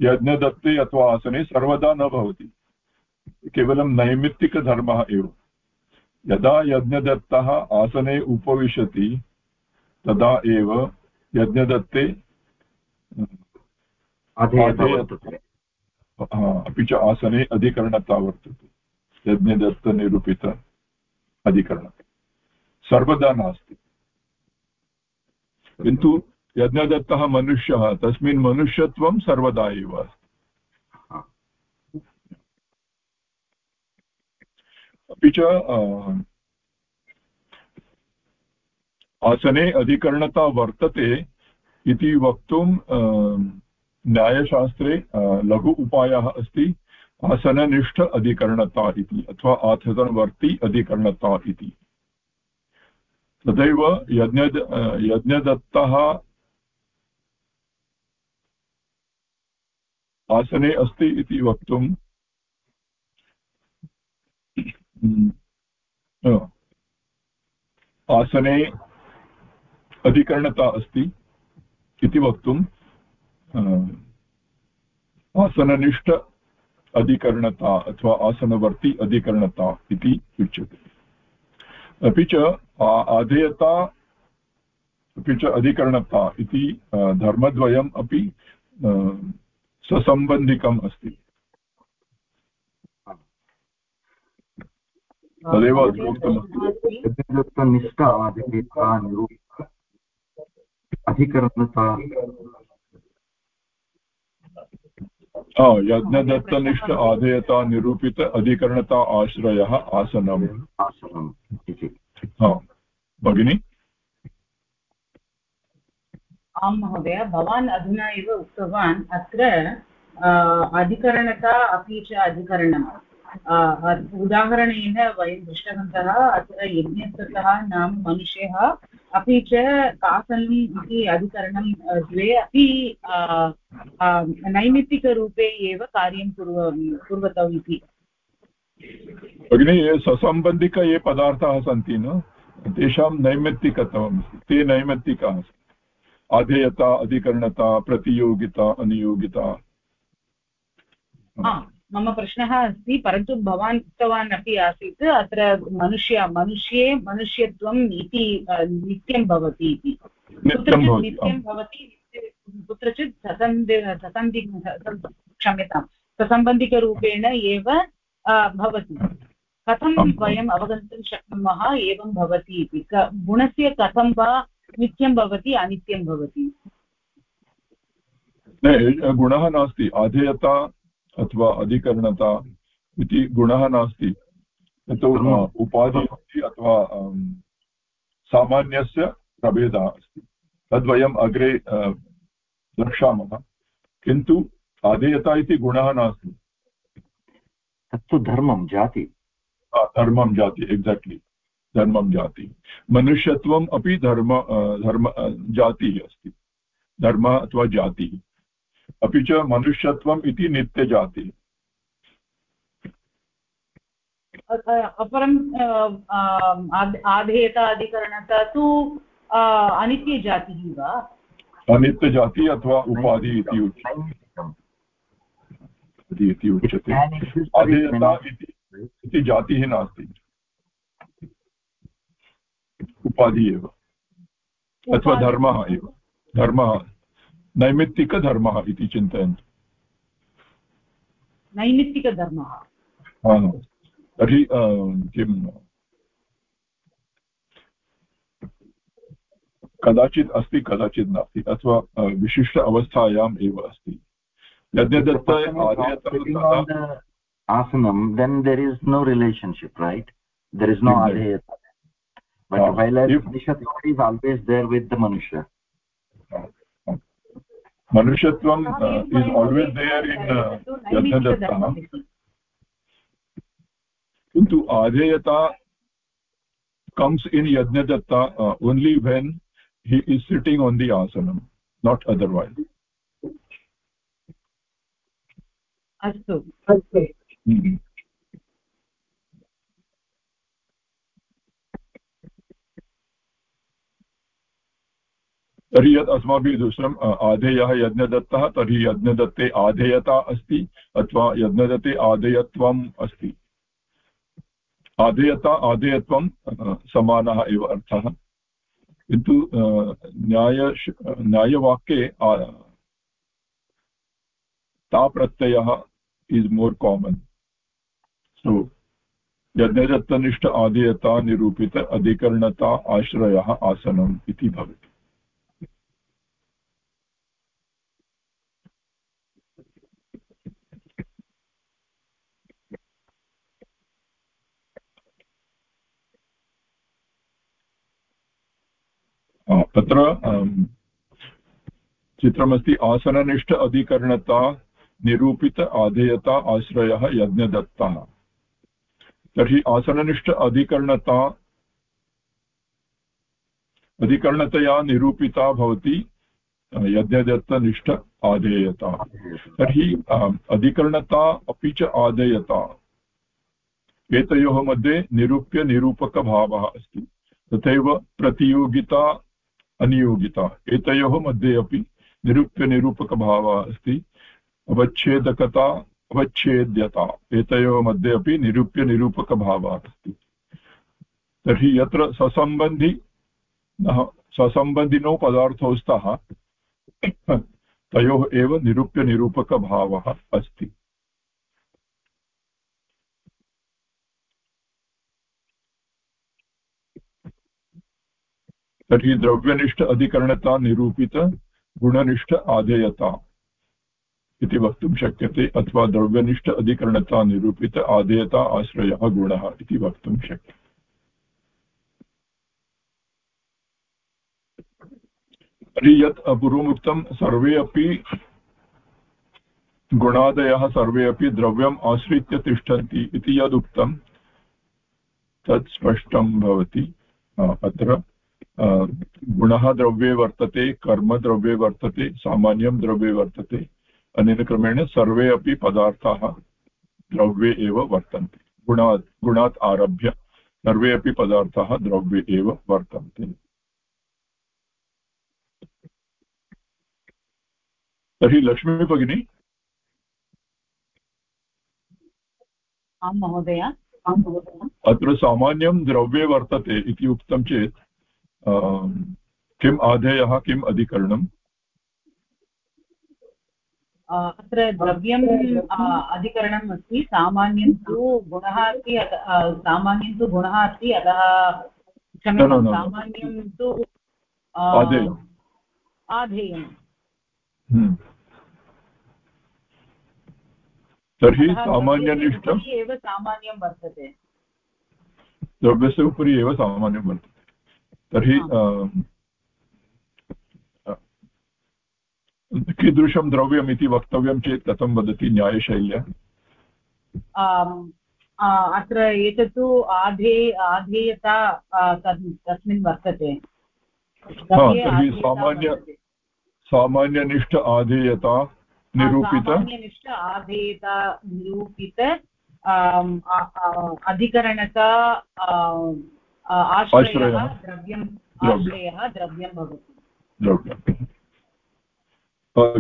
यज्ञदत्ते अथवा आसने सर्वदा न भवति। केवलं नैमित्तिकधर्मः एव। यदा यज्ञदत्तः आसने उपविशति तदा एव यज्ञदत्ते अपि च आसने अधिकरणता वर्तते। यज्ञदत्तनिरूपित अधिकरणता सर्वदा नास्ति। किन्तु यज्ञदत्तः मनुष्यः तस्मिन् मनुष्यत्वं सर्वदा एव अस्ति। अपि च आसने अधिकरणता वर्तते इति वक्तुं न्यायशास्त्रे लघु उपायः अस्ति आसननिष्ठ अधिकरणता इति अथवा आसनवर्ति अधिकरणता इति। तथैव यज्ञ यज्ञदत्तः आसने अस्ति इति वक्तुं आसने अधिकरणता अस्ति इति वक्तुं आसननिष्ठ अधिकरणता अथवा आसनवर्ति अधिकरणता इति उच्यते। अपि च अधेयता अपि च अधिकरणता इति धर्मद्वयम् अपि ससम्बन्धिकम् अस्ति। तदेव अधिकरणता। यज्ञदत्तनिष्ठ आधेयता निरूपित अधिकरणता आश्रयः आसनम्। आसनम् इति। भगिनि? आं महोदय, भवान् अधुना एव उक्तवान् अत्र अधिकरणता अपि च अधिकरणम्। उदाहरणेन वयं दृष्टवन्तः, अत्र यज्ञस्ततः नाम मनुष्यः अपि च कासनम् इति अधिकरणं द्वे अपि नैमित्तिकरूपे एव कार्यं कुर्व, कुर्वतौ इति। भगिनि ससम्बन्धिक ये पदार्थाः सन्ति न, तेषां नैमित्तिकत्वम् ते नैमित्तिकाः अधेयता अधिकरणता प्रतियोगिता अनियोगिता। मम प्रश्नः अस्ति परन्तु भवान् उक्तवान् अपि आसीत् अत्र मनुष्य मनुष्ये मनुष्यत्वम् इति नित्यं भवति इति। कुत्रचित् नित्यं भवति कुत्रचित् ससन्धि ससन्धि क्षम्यतां ससम्बन्धिकरूपेण एव भवति। कथं वयम् अवगन्तुं शक्नुमः एवं भवति इति? गुणस्य कथं वा नित्यं भवति अनित्यं भवति। गुणः नास्ति अधेयता अथवा अधिकरणता इति गुणः नास्ति। यतो उपाधि अस्ति अथवा सामान्यस्य प्रभेदः अस्ति। तद्वयम् अग्रे द्रक्ष्यामः। किन्तु आधेयता इति गुणः नास्ति। तत्तु धर्मं जाति। धर्मं जाति एक्साक्ट्लि धर्मं जाति। मनुष्यत्वम् अपि धर्म धर्म जातिः अस्ति। धर्मः अथवा जातिः। अपि च मनुष्यत्वम् इति नित्यजातिः। अपरम् आधेयता अधिकरणता तु अनित्यजातिः वा? अनित्यजाति अथवा उपाधि इति उच्यते इति उच्यते। अधेयता इति जातिः नास्ति। उपाधि एव। अथवा धर्मः एव। धर्मः नैमित्तिकधर्मः इति चिन्तयन्तु। नैमित्तिकधर्मः तर्हि किं? कदाचित् अस्ति कदाचित् नास्ति अथवा विशिष्ट अवस्थायाम् एव अस्ति। यद्यदत्त asanam then there is no relationship right? There is no adheyata but uh, while a manushyatvam is always there with the manushya manushyatvam uh, is always there in uh, kintu adheyata comes in yadnadatta uh, only when he is sitting on the asanam not otherwise अस्तु अस्तु तर्हि यत् अस्माभिः दृष्टम् आधेयः यज्ञदत्तः, तर्हि यज्ञदत्ते आधेयता अस्ति, अथवा यज्ञदत्ते आधेयत्वम् अस्ति। आधेयता, आधेयत्वं समानः एव अर्थः। किन्तु न्याय, न्यायवाक्ये ताप्रत्ययः इस् मोर् कामन् सो यज्ञदत्तनिष्ठ आधेयता निरूपित अधिकरणता आश्रयः आसनम् इति भवति। तत्र चित्रमस्ति आसननिष्ठ अधिकरणता, निरूपित आधेयता, आश्रयः, यज्ञदत्तः। तर्हि आसननिष्ठ अधिकरणता, अधिकरणतया निरूपिता भवति यज्ञदत्तनिष्ठ आधेयता। तर्हि अधिकरणता अपि च आधेयता। एतयोः मध्ये निरूप्य निरूपकभावः अस्ति। तथैव प्रतियोगिता अनियोगिता। एतयोः मध्ये अपि निरूप्यनिरूपकभावः अस्ति। अवच्छेदकता, अवच्छेद्यता। एतयोः मध्ये अपि निरूप्यनिरूपकभावः अस्ति। तर्हि यत्र ससम्बन्धि ससम्बन्धिनो पदार्थौ स्तः तयोः एव निरूप्यनिरूपकभावः अस्ति। तर्हि द्रव्यनिष्ठ अधिकरणता निरूपित गुणनिष्ठ आधेयता इति वक्तुं शक्यते, अथवा द्रव्यनिष्ठ अधिकरणता निरूपित आदेयता आश्रयः गुणः इति वक्तुं शक्यते। तर्हि यत् पूर्वमुक्तं सर्वे अपि गुणादयः, सर्वे अपि द्रव्यम् आश्रित्य तिष्ठन्ति इति यदुक्तं, तत् स्पष्टं भवति, अत्र गुणः द्रव्ये वर्तते कर्म द्रव्ये वर्तते सामान्यं द्रव्ये वर्तते अनेन क्रमेण सर्वे अपि पदार्थाः द्रव्ये एव वर्तन्ते। गुणात् गुणात् आरभ्य सर्वे अपि पदार्थाः द्रव्ये एव वर्तन्ते। तर्हि लक्ष्मी भगिनी? आं महोदय। अत्र सामान्यं द्रव्ये वर्तते इति उक्तं चेत् किम् आधेयः किम् अधिकरणम्? अत्र द्रव्यम् अधिकरणम् अस्ति सामान्यं तु गुणः अस्ति सामान्यं तु गुणः अस्ति अतः सामान्यं तु आधेयम्। हम्म। तर्हि सामान्यनिष्ठम्। एव सामान्यं वर्तते। द्रव्यस्य उपरि एव सामान्यं वर्तते। तर्हि कीदृशं द्रव्यम् इति वक्तव्यं चेत् कथं वदति न्यायशैल्या? अत्र एतत्तु आधे आधेयता तस्मिन् वर्तते। तर्हि सामान्य सामान्यनिष्ठ आधेयता निरूपित। सामान्यनिष्ठ आधेयता निरूपित अधिकरणता आश्रयः द्रव्यम् आश्रयः द्रव्यं भवति। द्रव्यम्।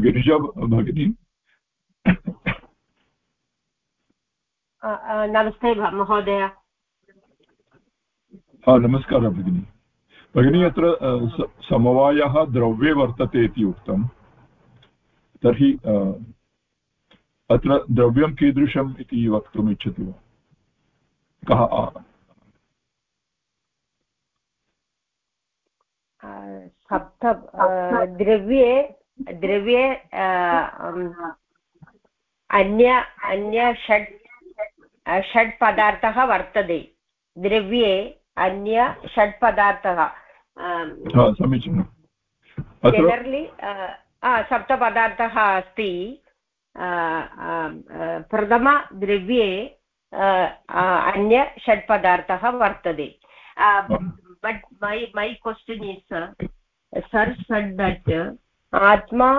गिरिजा भगिनी? नमस्ते महोदय। हा नमस्कारः भगिनी। भगिनी अत्र समवायः द्रव्ये वर्तते इति उक्तं। तर्हि अत्र द्रव्यं कीदृशम् इति वक्तुम् इच्छति वा? कः सप्त द्रव्ये द्रव्ये अन्य अन्य षट् षट् पदार्थः वर्तते। द्रव्ये अन्य षट् पदार्थः समीचीनं। जनरलि सप्तपदार्थः अस्ति। प्रथमद्रव्ये अन्य षट् पदार्थः वर्तते but my my question is sir said that आत्मा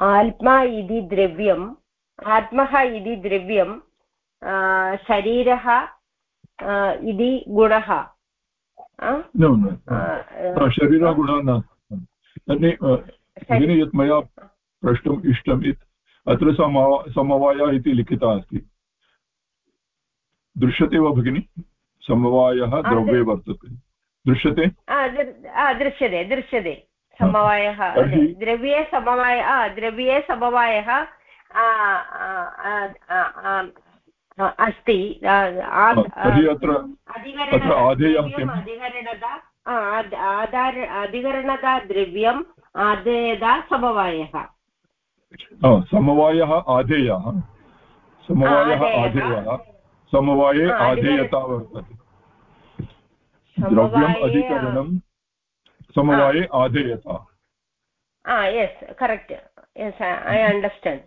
आत्मा इति द्रव्यम् आत्मः इति द्रव्यं शरीरः इति गुणः शरीरगुणः न भगिनि यत् मया प्रष्टुम् इष्टम् अत्र समवायः इति लिखितः अस्ति दृश्यते वा भगिनि? समवायः द्रव्ये वर्तते। दृश्यते? दृश्यते दृश्यते। समवायः द्रव्ये समवाय द्रव्ये समवायः अस्ति। तर्हि अत्र अत्र आधेयः किम्? आधार अधिकरणता द्रव्यम् आधेयता समवायः। समवायः आधेयः। समवायः आधेयः। समवाये आधेयता वर्तते। द्रव्यम् अधिकरणं समवाये आधेयता। yes correct. Yes i understand.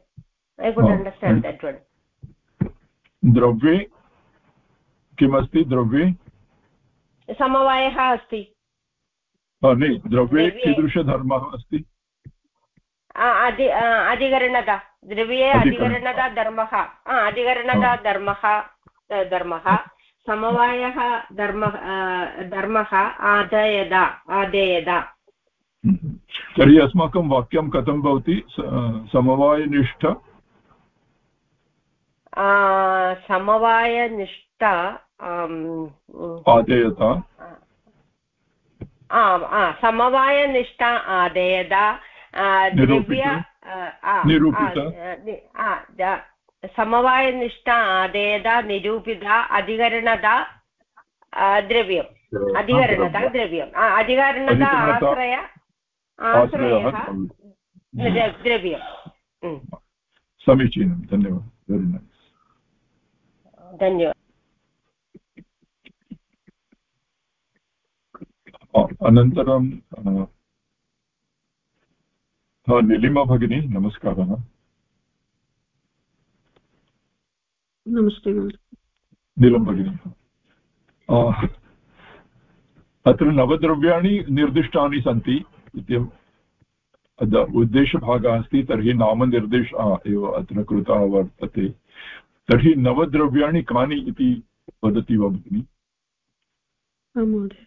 I could understand that one. द्रव्ये किमस्ति द्रव्ये? समवायः अस्ति। न द्रव्ये कीदृशधर्मः अस्ति? अधिकरणता। द्रव्ये अधिकरणता। धर्मः। अधिकरणता धर्मः। धर्मः समवायः धर्मः धर्मः आदयदा आदेयदा। तर्हि अस्माकं वाक्यं कथं भवति? समवायनिष्ठ? समवायनिष्ठा आदेयता। समवायनिष्ठा आदेयदा द्रव्य समवायनिष्ठा आदेयदा निरूपिता अधिकरणता द्रव्यम् अधिकरणता द्रव्यम् अधिकरणता आश्रय आश्रयः द्रव्यम् समीचीनं धन्यवादः वेरि नैस् धन्यवादः अनन्तरं निलिमा भगिनी नमस्कारः नमस्ते नीलं भगिनी। अत्र नवद्रव्याणि निर्दिष्टानि सन्ति इति उद्देशभागः अस्ति तर्हि नामनिर्देशः एव अत्र कृतः वर्तते। तर्हि नवद्रव्याणि कानि इति वदति वा भगिनि? महोदय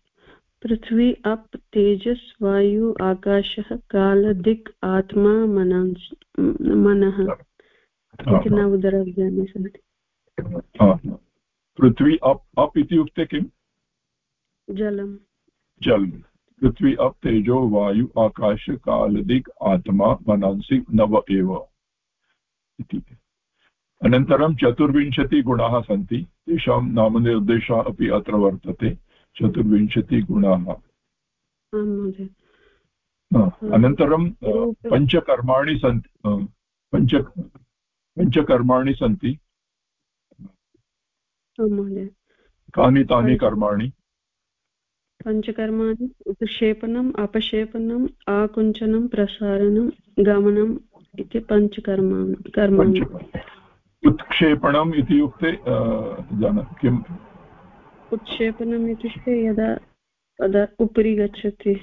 पृथ्वी अप् तेजस् वायु आकाशः काल दिक् आत्मा मनांस् मनः इति नवद्रव्याणि सन्ति। पृथ्वी अप् अप् इत्युक्ते किम्? जलम्। जलम्। पृथ्वी अप् तेजो वायु आकाश काल दिक् आत्मा मनांसि नव एव। इति। अनन्तरं चतुर्विंशतिगुणाः सन्ति। तेषां नामनिर्देशः अपि अत्र वर्तते। चतुर्विंशतिगुणाः अनन्तरं पञ्चकर्माणि सन्ति। पञ्च पञ्चकर्माणि सन्ति। कानि तानि कर्माणि। पञ्चकर्माणि उत्क्षेपणम् अपक्षेपणम् आकुञ्चनं प्रसारणं गमनम् इति पञ्चकर्माणि कर्माणि। उत्क्षेपणम् इत्युक्ते जान किम्? उत्क्षेपणम् इत्युक्ते यदा तदा उपरि गच्छति।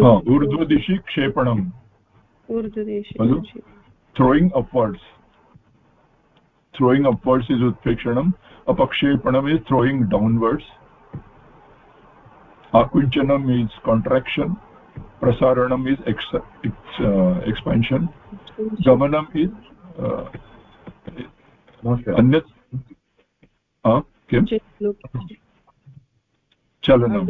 ऊर्ध्वदिशि क्षेपणम्। ऊर्ध्वदिशि throwing upwards throwing upwards is utprekshanam apakshepanam is throwing downwards akunchanam is contraction prasaranam is ex, ex, uh, expansion gamanam is uh, अन्यत् किं चलनं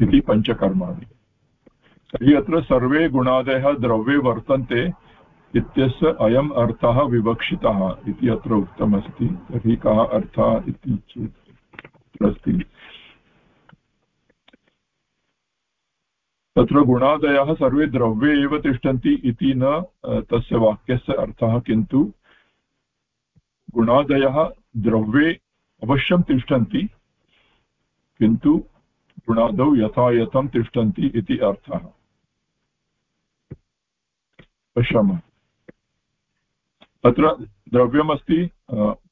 इति पञ्चकर्माणि तर्हि अत्र सर्वे गुणादयः द्रव्ये वर्तन्ते इत्यस्य अयम् अर्थः विवक्षितः इति अत्र उक्तमस्ति। तर्हि कः अर्थः इति चेत् अस्ति। तत्र गुणादयः सर्वे द्रव्ये एव तिष्ठन्ति इति न तस्य वाक्यस्य अर्थः किन्तु गुणादयः द्रव्ये अवश्यं तिष्ठन्ति, किन्तु गुणादौ यथायथं तिष्ठन्ति इति अर्थः। पश्यामः। तत्र द्रव्यमस्ति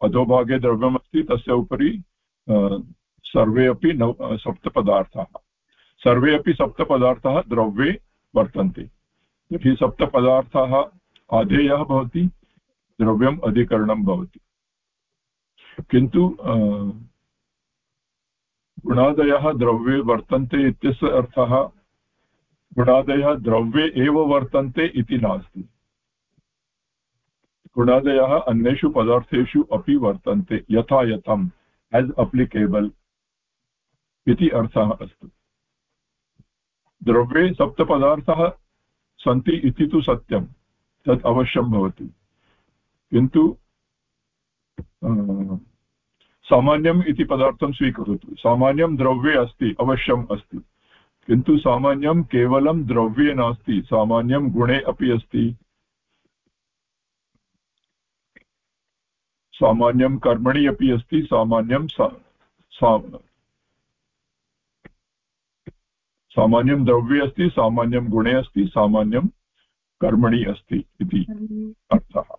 अधोभागे द्रव्यमस्ति, तस्य उपरि सर्वे अपि नव सप्तपदार्थाः। सर्वे अपि सप्तपदार्थाः द्रव्ये वर्तन्ते। तर्हि सप्तपदार्थाः आधेयः भवति, द्रव्यम् अधिकरणं भवति। किन्तु गुणादयः द्रव्ये वर्तन्ते इत्यस्य अर्थः गुणादयः द्रव्ये एव वर्तन्ते इति नास्ति। गुणादयः अन्येषु पदार्थेषु अपि वर्तन्ते यथा यथम् एस् अप्लिकेबल् इति अर्थः अस्ति। द्रव्ये सप्तपदार्थाः सन्ति इति तु सत्यं, तत् अवश्यं भवति। किन्तु सामान्यम् इति पदार्थं स्वीकरोतु। सामान्यं द्रव्ये अस्ति, अवश्यम् अस्ति। किन्तु सामान्यं केवलं द्रव्ये नास्ति सामान्यं गुणे अपि अस्ति। सामान्यं कर्मणि अपि अस्ति सामान्यं सा सामान्यं द्रव्ये अस्ति सामान्यं गुणे अस्ति सामान्यं कर्मणि अस्ति इति अर्थः।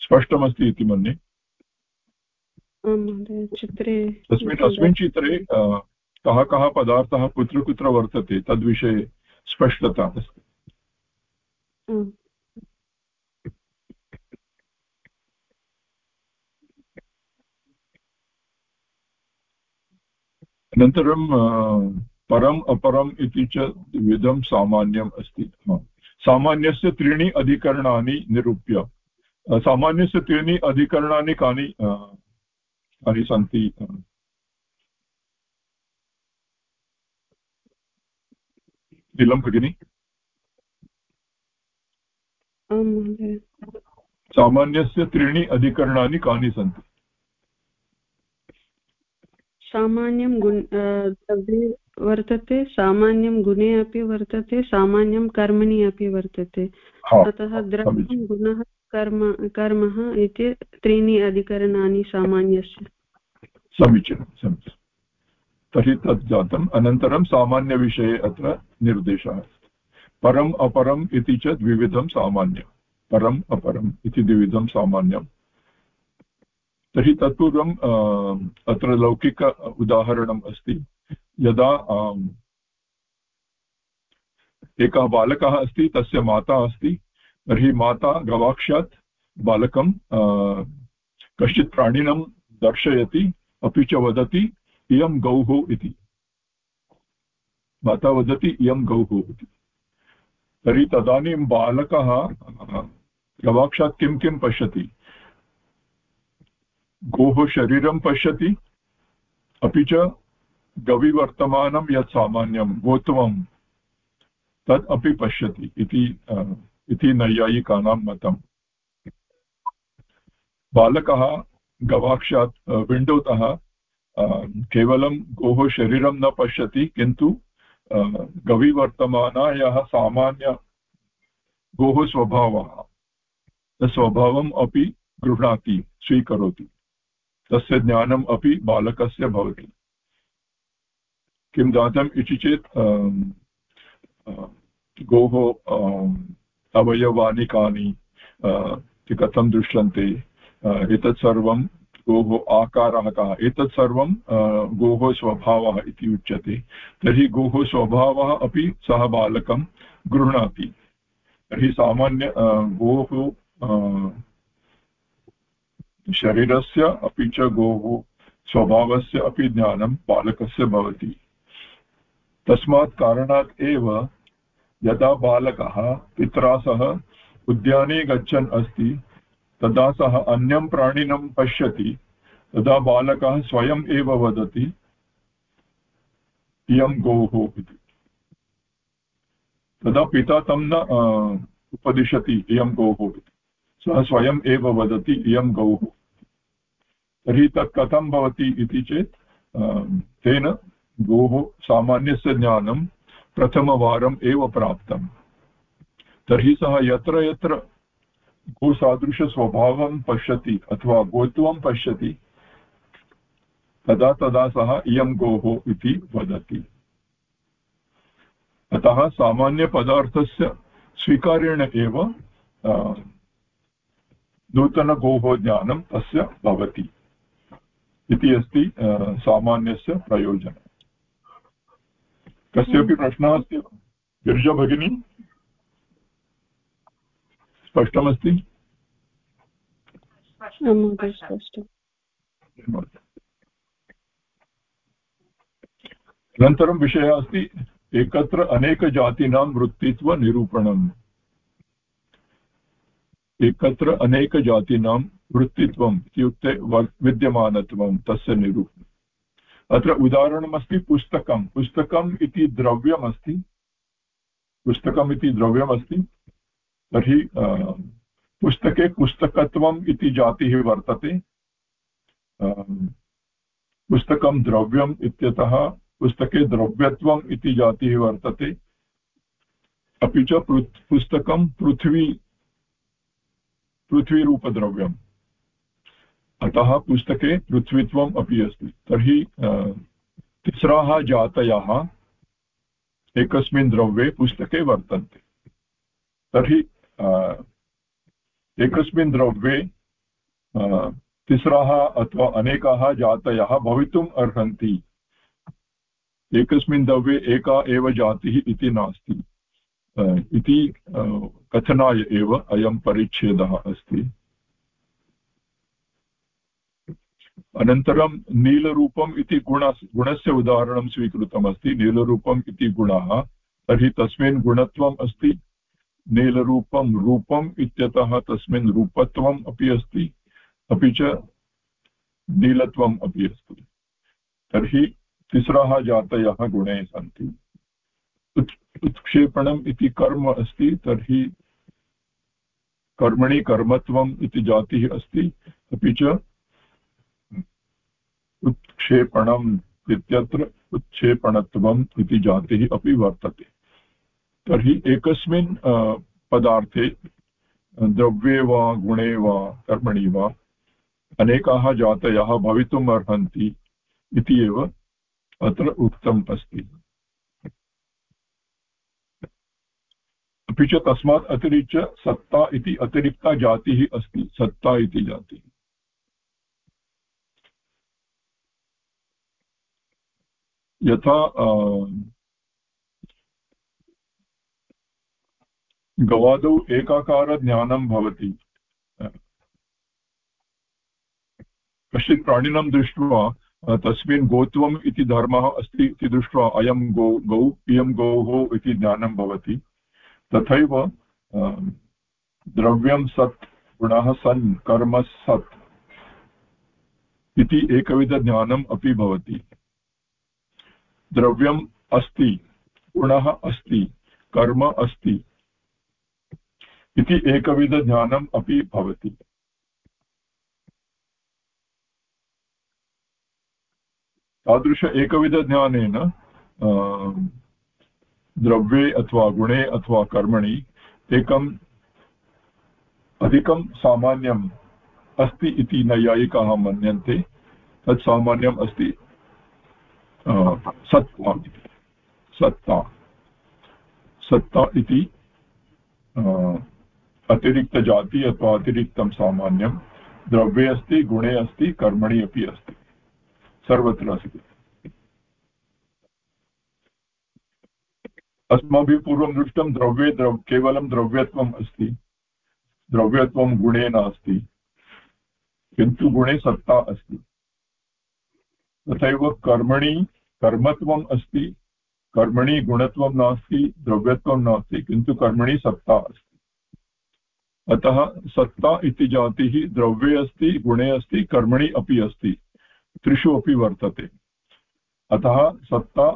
स्पष्टमस्ति इति मन्ये? चित्रे तस्मिन् अस्मिन् चित्रे कः कः पदार्थः कुत्र कुत्र वर्तते तद्विषये स्पष्टता अस्ति। अनन्तरं परम् अपरम् इति च द्विविधं सामान्यम् अस्ति। सामान्यस्य त्रीणि अधिकरणानि निरूप्य सामान्यस्य त्रीणि अधिकरणानि कानि कानि सन्ति? नीलं भगिनि सामान्यस्य त्रीणि अधिकरणानि कानि सन्ति? सामान्यं गुण द्रव्ये वर्तते सामान्यं गुणे अपि वर्तते सामान्यं कर्मणि अपि वर्तते। अतः द्रव्यं गुणः कर्म कर्मः इति त्रीणि अधिकरणानि सामान्यस्य। समीचीनं समीचीनं तर्हि तत् जातम् अनन्तरं सामान्यविषये अत्र निर्देशः अस्ति। परम् अपरम् इति च द्विविधं सामान्यं परम् अपरम् इति द्विविधं सामान्यं तर्हि तत्पूर्वम् अत्र लौकिक उदाहरणम् अस्ति। यदा एकः बालकः अस्ति, तस्य माता अस्ति, तर्हि माता गवाक्षात् बालकं कश्चित् प्राणिनं दर्शयति, अपि च वदति इयं गौः इति। माता वदति, इयं गौः इति। तर्हि तदानीं बालकः, गवाक्षात् किं किं पश्यति? गोः शरीरं पश्यति, अपि च गविवर्तमानं यत् सामान्यं गोत्वं, तत् अपि पश्यति इति इति नैयायिकानां मतम् बालकः गवाक्षात् विण्डोतः केवलं गोः शरीरं न पश्यति, किन्तु गविवर्तमानायाः सामान्य गोः स्वभावः स्वभावम् अपि गृह्णाति, स्वीकरोति। तस्य ज्ञानम् अपि बालकस्य भवति। किं जातम् इति चेत् गोः अवयवानि कानि कथं दृश्यन्ते एतत् सर्वं गोः आकारः। कः एतत् सर्वं गोः स्वभावः इति उच्यते। तर्हि गोः स्वभावः अपि सः बालकं गृह्णाति। तर्हि सामान्य गोः शरीरस्य अपि च गोः स्वभावस्य अपि ज्ञानं बालकस्य भवति। तस्मात् कारणात् एव यदा बालकः, पित्रा सह उद्याने गच्छन् अस्ति तदा सः अन्यं प्राणिनं पश्यति, तदा बालकः स्वयम् एव वदति, इयं गौः इति। तदा पिता तं न उपदिशति, इयं गौः इति। सः स्वयम् एव वदति, इयं गौः तर्हि तत् कथं भवति इति चेत् तेन गोः सामान्यस्य ज्ञानं प्रथमवारम् एव प्राप्तम्। तर्हि सः यत्र यत्र गोसादृशस्वभावं पश्यति अथवा गोत्वं पश्यति तदा तदा सः इयं गोः इति वदति। अतः सामान्यपदार्थस्य स्वीकारेण एव नूतनगोः ज्ञानं तस्य भवति इति अस्ति सामान्यस्य प्रयोजनं कस्यापि प्रश्नः अस्ति वा? गिरिजा भगिनी? स्पष्टमस्ति? अनन्तरं विषयः अस्ति एकत्र अनेकजातीनां वृत्तित्वनिरूपणम्। एकत्र अनेकजातीनां वृत्तित्वम् इत्युक्ते विद्यमानत्वं तस्य निरूपणम्। अत्र उदाहरणमस्ति पुस्तकं पुस्तकम् इति द्रव्यमस्ति। पुस्तकम् इति द्रव्यमस्ति। तर्हि पुस्तके पुस्तकत्वम् इति जातिः वर्तते। पुस्तकं द्रव्यम् इत्यतः पुस्तके द्रव्यत्वम् इति जातिः वर्तते। अपि च पुस्तकं पृथ्वी, पृथ्वीरूपद्रव्यम्। अतः पुस्तके पृथ्वीत्वम् अपि अस्ति। तर्हि तिस्राः जातयः एकस्मिन् द्रव्ये पुस्तके वर्तन्ते। तर्हि एकस्मिन् द्रव्ये तिस्राः अथवा अनेकाः जातयः भवितुम् अर्हन्ति। एकस्मिन् द्रव्ये एका एव जातिः इति नास्ति। इति कथनाय एव अयं परिच्छेदः अस्ति। अनन्तरं नीलरूपम् इति गुण, गुणस्य उदाहरणं स्वीकृतमस्ति। नीलरूपम् इति गुणः, तर्हि तस्मिन् गुणत्वम् अस्ति। नीलरूपं रूपम् इत्यतः तस्मिन् रूपत्वम् अपि अस्ति। अपि च नीलत्वम् अपि अस्ति। तर्हि तिस्रः जातयः गुणे सन्ति। उत्क्षेपणम् इति कर्म अस्ति, तर्हि कर्मणि कर्मत्वम् इति जातिः अस्ति। अपि च उत्क्षेपणम् इत्यत्र उत्क्षेपणत्वम् इति जातिः अपि वर्तते। तर्हि एकस्मिन् पदार्थे, द्रव्ये वा, गुणे वा, कर्मणि वा, अनेकाः जातयः भवितुम् अर्हन्ति इति एव अत्र उक्तम् अस्ति। अपि च तस्मात् अतिरिच्य सत्ता इति अतिरिक्ता जातिः अस्ति, सत्ता इति जातिः। यथा गवादौ एकाकारज्ञानं भवति। कश्चित् प्राणिनं दृष्ट्वा तस्मिन् गोत्वम् इति धर्मः अस्ति इति दृष्ट्वा, अयं गौ गौ, इयं गौः इति ज्ञानं भवति। तथैव द्रव्यं सत्, गुणः सन्, कर्म सत् इति एकविधज्ञानम् अपि भवति। द्रव्यम् अस्ति, गुणः अस्ति, कर्म अस्ति इति एकविधज्ञानम् अपि भवति। तादृश एकविधज्ञानेन द्रव्ये अथवा गुणे अथवा कर्मणि एकम् अधिकं सामान्यम् अस्ति इति नैयायिकाः मन्यन्ते, तत् सामान्यम् अस्ति सत्ता सत्ता सत्ता इति अतिरिक्तजाति अथवा अतिरिक्तं सामान्यं द्रव्ये अस्ति गुणे अस्ति कर्मणि अपि अस्ति। सर्वत्र अस्ति। अस्माभिः पूर्वं दृष्टं द्रव्ये द्रव, केवलं द्रव्यत्वम् अस्ति। द्रव्यत्वं गुणे नास्ति। किन्तु गुणे सत्ता अस्ति। तथैव कर्मणि कर्मत्वम् अस्ति। कर्मणि गुणत्वं नास्ति, द्रव्यत्वं नास्ति, किन्तु कर्मणि सत्ता अस्ति। अतः सत्ता इति जातिः द्रव्ये अस्ति, गुणे अस्ति, कर्मणि अपि अस्ति। त्रिषु अपि वर्तते। अतः सत्ता,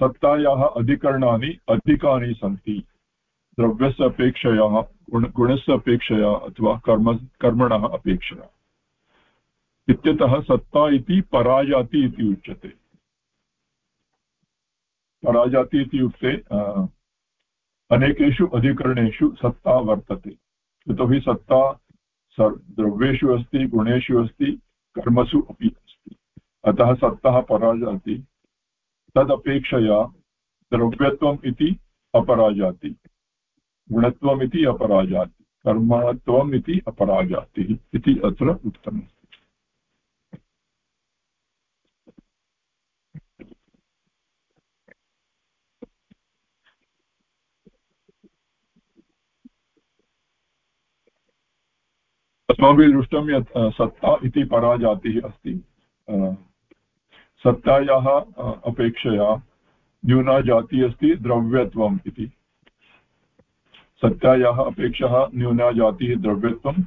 सत्तायाः अधिकरणानि अधिकानि सन्ति। द्रव्यस्य अपेक्षया, गुण, गुणस्य अपेक्षया अथवा कर्म, कर्मणः अपेक्षया। इत्यतः सत्ता इति पराजाति इति उच्यते। पराजाति इत्युक्ते अनेकेषु अधिकरणेषु सत्ता वर्तते। यतोहि सत्ता द्रव्येषु अस्ति, गुणेषु अस्ति, कर्मसु अपि अस्ति। अतः सत्तः पराजाति। तदपेक्षया द्रव्यत्वम् इति अपराजाति। गुणत्वम् इति अपराजाति। कर्मत्वम् इति अपराजातिः इति अत्र उक्तम्। अस्माभिः दृष्टं यत् सत्ता इति पराजातिः अस्ति। सत्तायाः अपेक्षया न्यूना जातिः अस्ति, द्रव्यत्वम् इति। सत्तायाः अपेक्षः न्यूना जातिः द्रव्यत्वं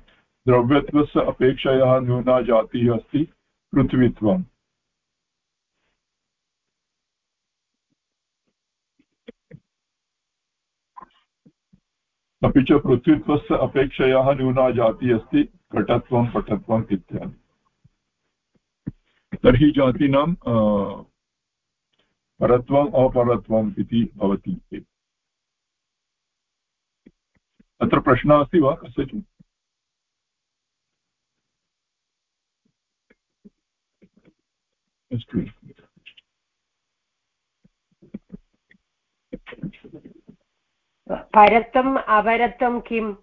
द्रव्यत्वस्य अपेक्षया न्यूना जातिः अस्ति, पृथ्वीत्वम्। अपि च पृथ्वीत्वस्य अपेक्षयाः न्यूना जातिः अस्ति, घटत्वं पटत्वम् इत्यादि। तर्हि जातीनां परत्वम्, अपरत्वम् इति भवति। अत्र प्रश्नः अस्ति वा कस्यचित्? अस्तु। परत्वम् अपरत्वं किम्?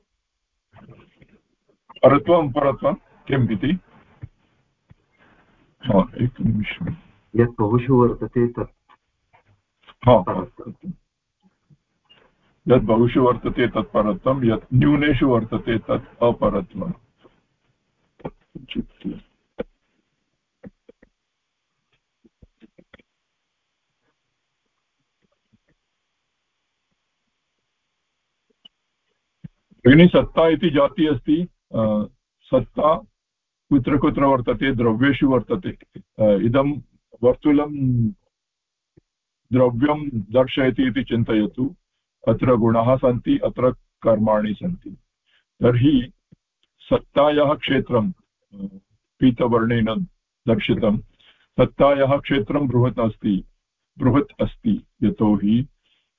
परत्वं परत्वं। किम् इति? एकनिमिषं यत् बहुषु वर्तते तत् यत् बहुषु वर्तते तत् परत्वं यत् न्यूनेषु वर्तते तत् अपरत्वम्। भगिनी सत्ता इति जातिः अस्ति सत्ता कुत्र कुत्र वर्तते, द्रव्येषु वर्तते। इदं वर्तुलं द्रव्यं दर्शयति इति चिन्तयतु, अत्र गुणाः सन्ति, अत्र कर्माणि सन्ति। तर्हि सत्तायाः क्षेत्रं पीतवर्णेन दर्शितं, सत्तायाः क्षेत्रं बृहत् अस्ति बृहत् अस्ति, यतोहि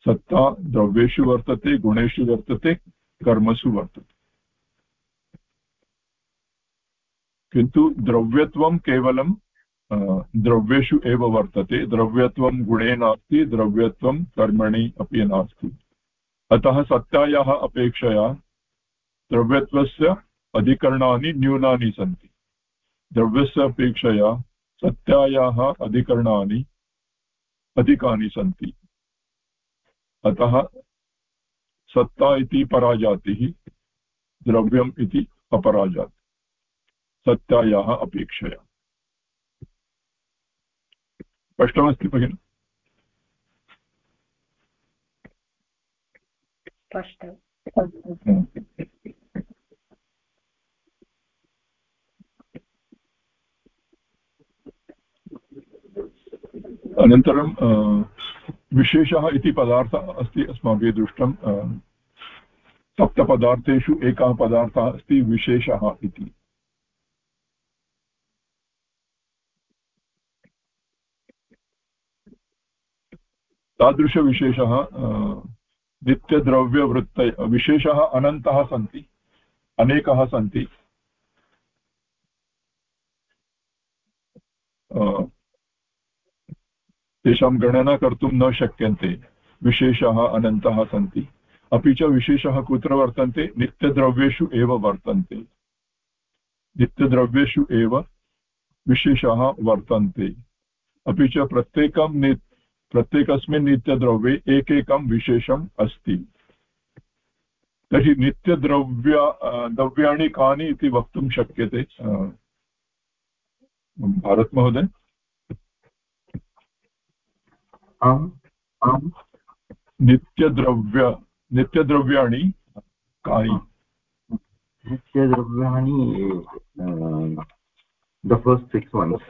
सत्ता द्रव्येषु वर्तते, गुणेषु वर्तते कर्मसु वर्तते। किन्तु द्रव्यत्वं केवलं द्रव्येषु एव वर्तते। द्रव्यत्वं गुणे नास्ति, द्रव्यत्वं कर्मणि अपि नास्ति। अतः सत्तायाः अपेक्षया द्रव्यत्वस्य अधिकरणानि न्यूनानि सन्ति। द्रव्यस्य अपेक्षया सत्यायाः अधिकरणानि अधिकानि सन्ति। अतः सत्ता इति पराजातिः द्रव्यम् इति अपराजाति। सत्यायाः अपेक्षया। स्पष्टमस्ति भगिनि? अनन्तरं विशेषः इति पदार्थः अस्ति अस्माभिः दृष्टं सप्तपदार्थेषु एकः पदार्थः अस्ति, विशेषः इति। तादृशविशेषः नित्यद्रव्यवृत्त विशेषः अनन्तः सन्ति, अनेकः सन्ति। तेषां गणना कर्तुं न शक्यन्ते, विशेषाः अनन्तः सन्ति। अपि च विशेषः कुत्र वर्तन्ते? नित्यद्रव्येषु एव वर्तन्ते। नित्यद्रव्येषु एव विशेषाः वर्तन्ते। अपि च प्रत्येकं नि प्रत्येकस्मिन् नित्यद्रव्ये एकैकं विशेषम् अस्ति। तर्हि नित्यद्रव्य द्रव्याणि कानि इति वक्तुं शक्यते? भारत महोदय? आम् आम्। नित्यद्रव्य। नित्यद्रव्याणि कानि? नित्यद्रव्याणि the first six ones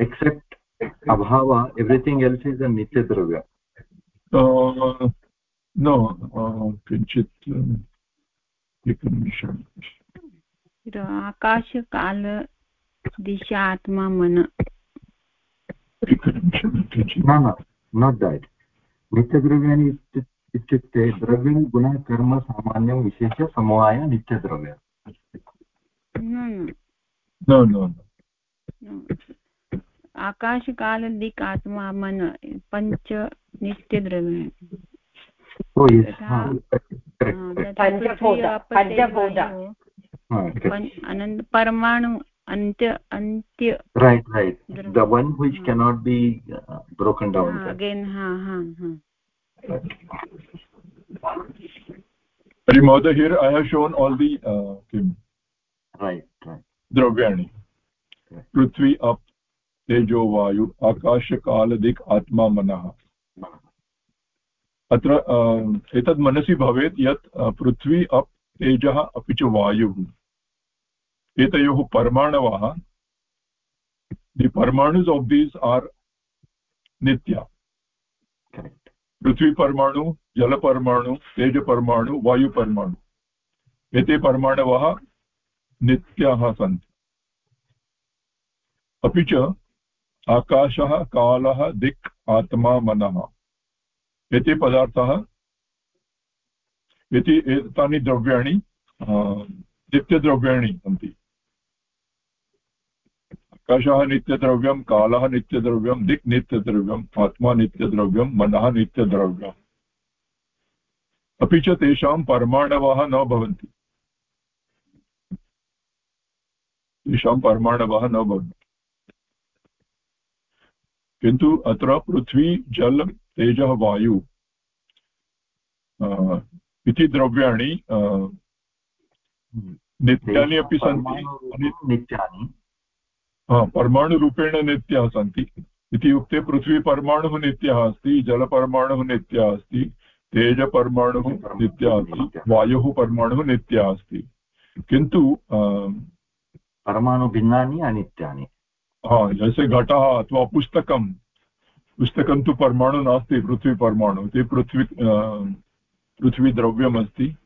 except abhava everything else is a nitya dravya uh, no uh, किञ्चित् आकाशकाल दिशा आत्मा मन। न न नाट् देट् नित्यद्रव्याणि इत्युक्ते द्रव्यं गुणः सामान्यं विशेष्य समवाय नित्यद्रव्य no no आकाशकाल दिक् आत्मा मन पञ्च नित्यद्रव्याणि। परमाणु अन्त्य अन्त्य right right the one which cannot be uh, broken down again ha ha ha Hari Mother, here I have shown all the uh, kim. right right द्रव्याणि पृथ्वी अप् तेजो वायु आकाशकालदिक् आत्मा मनः अत्र एतत् मनसि भवेत् यत् पृथ्वी अप् तेजः अपि च वायुः एतयोः परमाणवः दि परमाणुस् आफ् दीस् आर् नित्या। पृथ्वीपरमाणु जलपरमाणु तेजपरमाणु वायुपरमाणु एते परमाणवः नित्याः सन्ति। अपि च आकाशः कालः दिक् आत्मा मनः। एते पदार्थाः इति एतानि द्रव्याणि नित्यद्रव्याणि सन्ति। आकाशः नित्यद्रव्यं कालः नित्यद्रव्यं दिक् नित्यद्रव्यम् आत्मा नित्यद्रव्यं मनः नित्यद्रव्यम् अपि च तेषां परमाणवः न भवन्ति। तेषां परमाणवः न भवन्ति। किन्तु अत्र पृथ्वी, जल, तेजः, वायु इति द्रव्याणि नित्यानि अपि सन्ति। नित्यानि। परमाणुरूपेण नित्याः सन्ति। इत्युक्ते पृथ्वीपरमाणुः नित्यः अस्ति जलपरमाणुः नित्यः अस्ति तेजपरमाणुः नित्यः अस्ति वायुः परमाणुः नित्यः अस्ति। किन्तु परमाणुभिन्नानि अनित्यानि। हा जैसे घटः अथवा पुस्तकं। पुस्तकं तु परमाणु नास्ति पृथ्वीपरमाणु ते पृथ्वी पृथ्वीद्रव्यमस्ति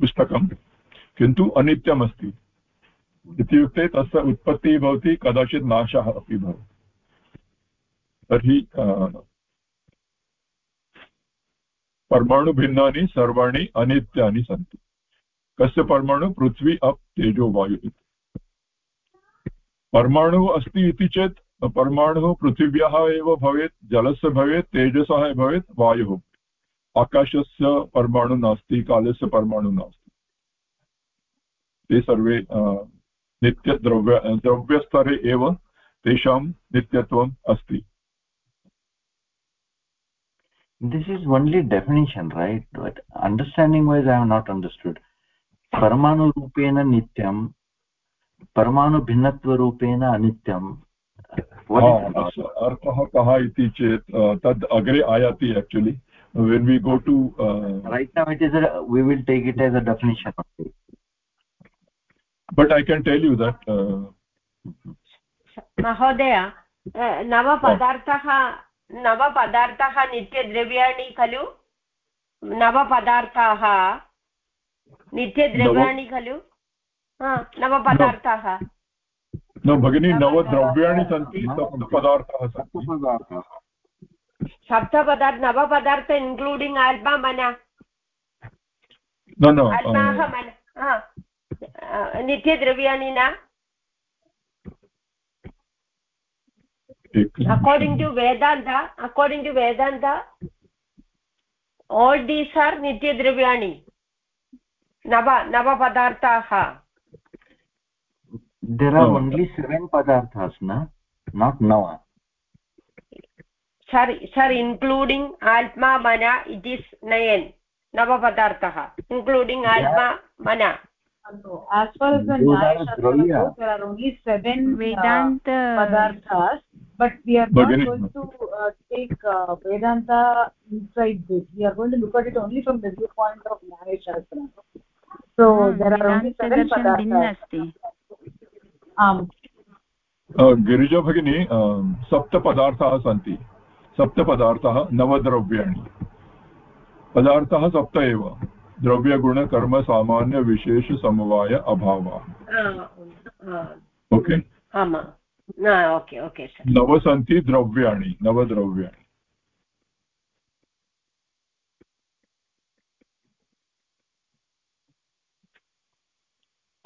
पुस्तकं। किन्तु अनित्यमस्ति। इत्युक्ते तस्य उत्पत्तिः भवति, कदाचित् नाशः अपि भवति। तर्हि परमाणुभिन्नानि सर्वाणि अनित्यानि सन्ति। कस्य परमाणु? पृथ्वी अप् तेजो, वायु इति। परमाणुः अस्ति इति चेत्, परमाणुः पृथिव्याः एव भवेत्, जलस्य भवेत्, तेजसः भवेत्, वायुः आकाशस्य परमाणु नास्ति, कालस्य परमाणु नास्ति। ते सर्वे नित्यद्रव्य द्रव्यस्तरे एव तेषां नित्यत्वम् अस्ति। This is only definition right but understanding was I have not understood परमाणुरूपेण नित्यं परमाणुभिन्नत्वरूपेण अनित्यम् अर्थः कः इति चेत् तद् अग्रे आयाति actually when we go to uh, right now it is a, we will take it but i can tell you that uh, महोदय नवपदार्थः नवपदार्थाः नित्यद्रव्याणि खलु? नवपदार्थाः नित्यद्रव्याणि खलु? नवपदार्थाः। न भगिनी नवद्रव्याणि सन्ति सप्तपदार्थाः सन्ति। सप्तपदार्थ। नवपदार्थ इन्क्लूडिङ्ग् आल्बा न नित्यद्रव्याणि न? According to Vedanta according to Vedanta all these are नित्यद्रव्याणि नव नवपदार्थाः देर् नव सर् सर् इन्क्लूडिङ्ग् आत्मा मना इट् इस् नयन् नवपदार्थः इन्क्लूडिङ्ग् आत्मा मना as far as the Nyaya Shastra goes, there are only seven Vedanta uh, padarthas, but we are not Bagani. going to uh, take uh, Vedanta inside this. We are going to look at it only from the viewpoint of Nyaya Shastra. So, hmm, there are only seven padarthas. आम् गिरिजा भगिनी सप्तपदार्थाः सन्ति सप्तपदार्थाः नवद्रव्याणि पदार्थाः सप्त एव द्रव्यगुणकर्म सामान्यविशेषसमवाय अभावः। Okay okay okay नव सन्ति द्रव्याणि नवद्रव्याणि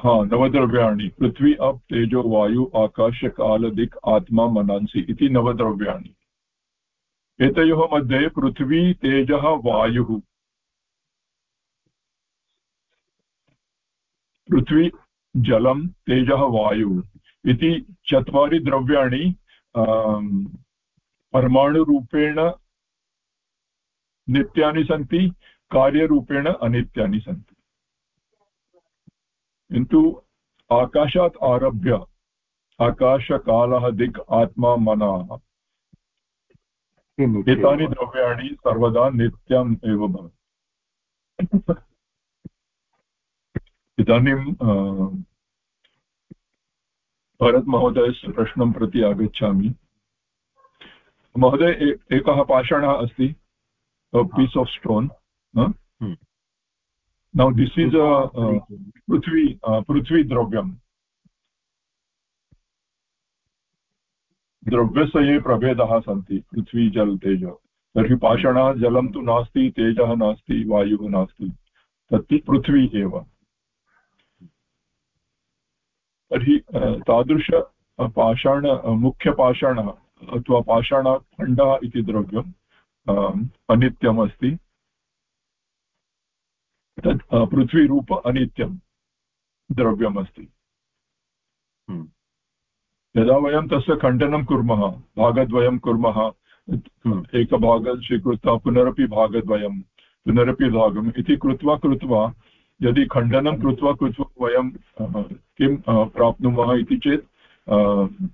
हा नवद्रव्याणि पृथ्वी अप् तेजो वायु आकाश काल दिक् आत्मा मनांसि इति नवद्रव्याणि। एतयोः मध्ये पृथ्वी तेजः वायुः। पृथ्वी जलं तेजः वायुः इति चत्वारि द्रव्याणि परमाणुरूपेण नित्यानि सन्ति, कार्यरूपेण अनित्यानि सन्ति। किन्तु आकाशात् आरभ्य, आकाशकालः, दिक्, आत्मा, मनः, एतानि द्रव्याणि सर्वदा नित्यम् एव भवन्ति। इदानीं भरतमहोदयस्य प्रश्नं प्रति आगच्छामि। महोदय एकः पाषाणः अस्ति piece of stone a uh, prithvi uh, prithvi dravyam द्रव्यस्य ये प्रभेदाः सन्ति पृथ्वी जल तेज। तर्हि पाषाणः जलं तु नास्ति तेजः नास्ति वायुः नास्ति। तत्तु पृथ्वी एव। तर्हि तादृश पाषाण मुख्यपाषाण अथवा पाषाणखण्डः इति द्रव्यम् अनित्यमस्ति तत् पृथ्वीरूप अनित्यं द्रव्यमस्ति हम्म। यदा वयं तस्य खण्डनं कुर्मः भागद्वयं कुर्मः हम्म। एकभागं स्वीकृत्य पुनरपि भागद्वयं पुनरपि भागम् इति कृत्वा कृत्वा यदि खण्डनं कृत्वा कृत्वा वयं किं प्राप्नुमः इति चेत्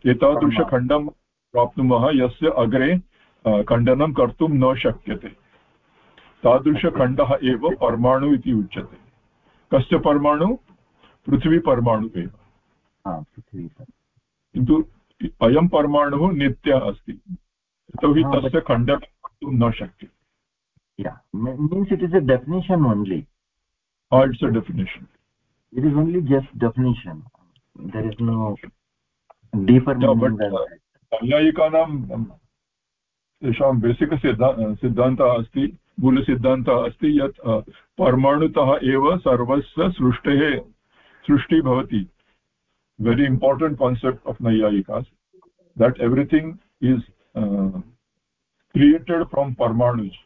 एतादृशखण्डं प्राप्नुमः यस्य अग्रे खण्डनं कर्तुं न शक्यते। तादृशखण्डः एव परमाणु इति उच्यते। कस्य परमाणु? पृथ्वीपरमाणु एव। किन्तु अयं परमाणुः नित्यः अस्ति। यतोहि तस्य खण्डनं कर्तुं न शक्यते। Means it is a definition only oh it's a definition? It is only just definition. There is no deeper no, meaning but, uh, नैयायिकानां तेषां बेसिक सिद्धान्तः अस्ति मूलसिद्धान्तः अस्ति यत् परमाणुतः एव सर्वस्य सृष्टेः सृष्टिः भवति very important concept of नैयायिकास् that everything is created from परमाणुज्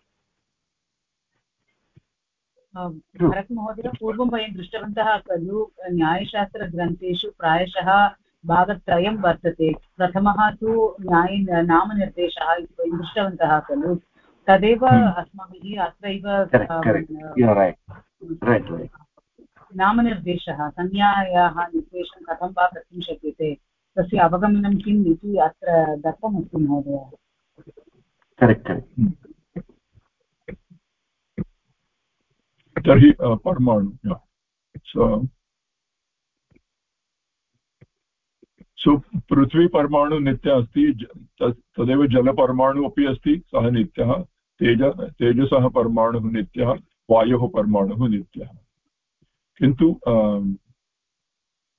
भरतमहोदय पूर्वं वयं दृष्टवन्तः खलु न्यायशास्त्रग्रन्थेषु प्रायशः भागत्रयं वर्तते। प्रथमः तु न्याय नामनिर्देशः इति वयं दृष्टवन्तः खलु। तदेव। अस्माभिः अत्रैव नामनिर्देशः संज्ञायाः निर्देशं कथं वा कर्तुं शक्यते? तस्य अवगमनं किम् इति अत्र दत्तमस्ति महोदय। तर्हि परमाणु सो पृथ्वीपरमाणु नित्य अस्ति तदेव जलपरमाणु अपि अस्ति सः नित्यः तेज तेजसः परमाणुः नित्यः वायोः परमाणुः नित्यः किन्तु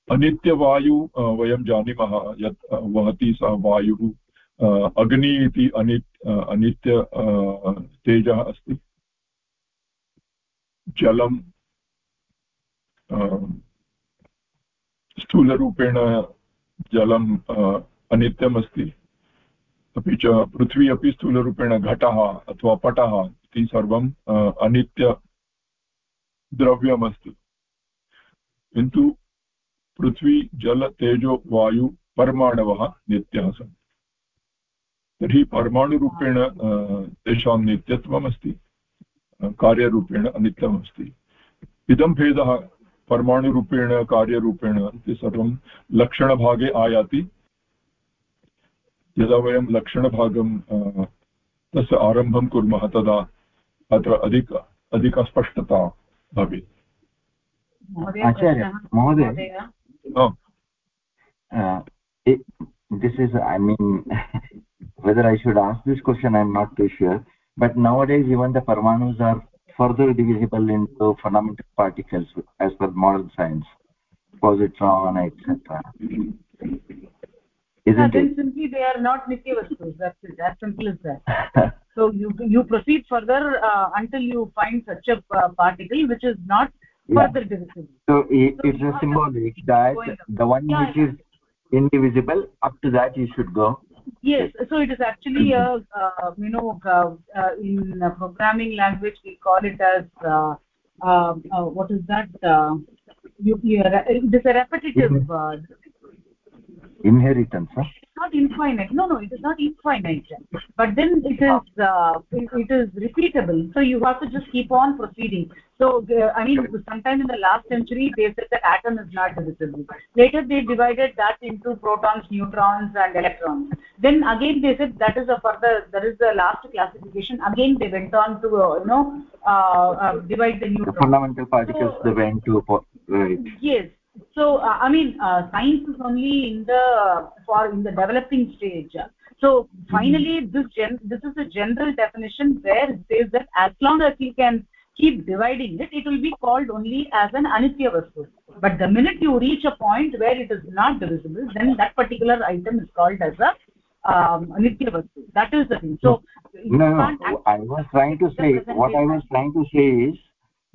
अनित्यवायु वयं जानीमः यत् वहति सः वायुः अग्नि इति अनि अनित्य तेजः अस्ति जलं स्थूलरूपेण जलम् अनित्यमस्ति। अपि च पृथ्वी अपि स्थूलरूपेण घटः अथवा पटः, इति सर्वम् अनित्यद्रव्यमस्ति। किन्तु पृथ्वी, जल, तेजो, वायु, परमाणवः नित्याः सन्ति। तर्हि परमाणुरूपेण तेषां नित्यत्वमस्ति। कार्यरूपेण अनित्यमस्ति। इदं भेदः परमाणुरूपेण कार्यरूपेण इति सर्वं लक्षणभागे आयाति। यदा वयं लक्षणभागं तस्य आरम्भं कुर्मः तदा अत्र अधिक अधिकस्पष्टता भवेत्। आचार्य महोदय। this is i mean *laughs* whether i should ask this question i'm not too sure. But nowadays even the parmanus are further divisible into fundamental particles as per modern science. Positron etc isn't yeah, it? simply they are not nitya vastus. That's it. As simple as that. So you you proceed further uh, until you find such a uh, particle which is not yeah. further divisible. So, it, so it's a symbolic that the one yeah, which is indivisible up to that you should go yes so it is actually a uh, you know uh, uh, in programming language we call it as uh, uh, uh, what is that you, you, it is a repetitive mm-hmm inheritance huh? Not infinite. No no it is not infinite. But then it is uh, it, is repeatable. So you have to just keep on proceeding. So uh, i mean sometime in the last century they said that atom is not divisible. Later they divided that into protons neutrons and electrons. Then again they said that is a further that is the last classification. Again they went on to uh, you know uh, uh, divide the neutrons. Fundamental particles so, they went to right yes so uh, i mean uh, science is only in the for in the developing stage. So finally mm -hmm. this gen this is a general definition where it says that as long as you can keep dividing it it will be called only as an anitya vastu. But the minute you reach a point where it is not divisible then that particular item is called as a um, anitya vastu. That is the thing. So no, no i was trying to say what i was trying to say is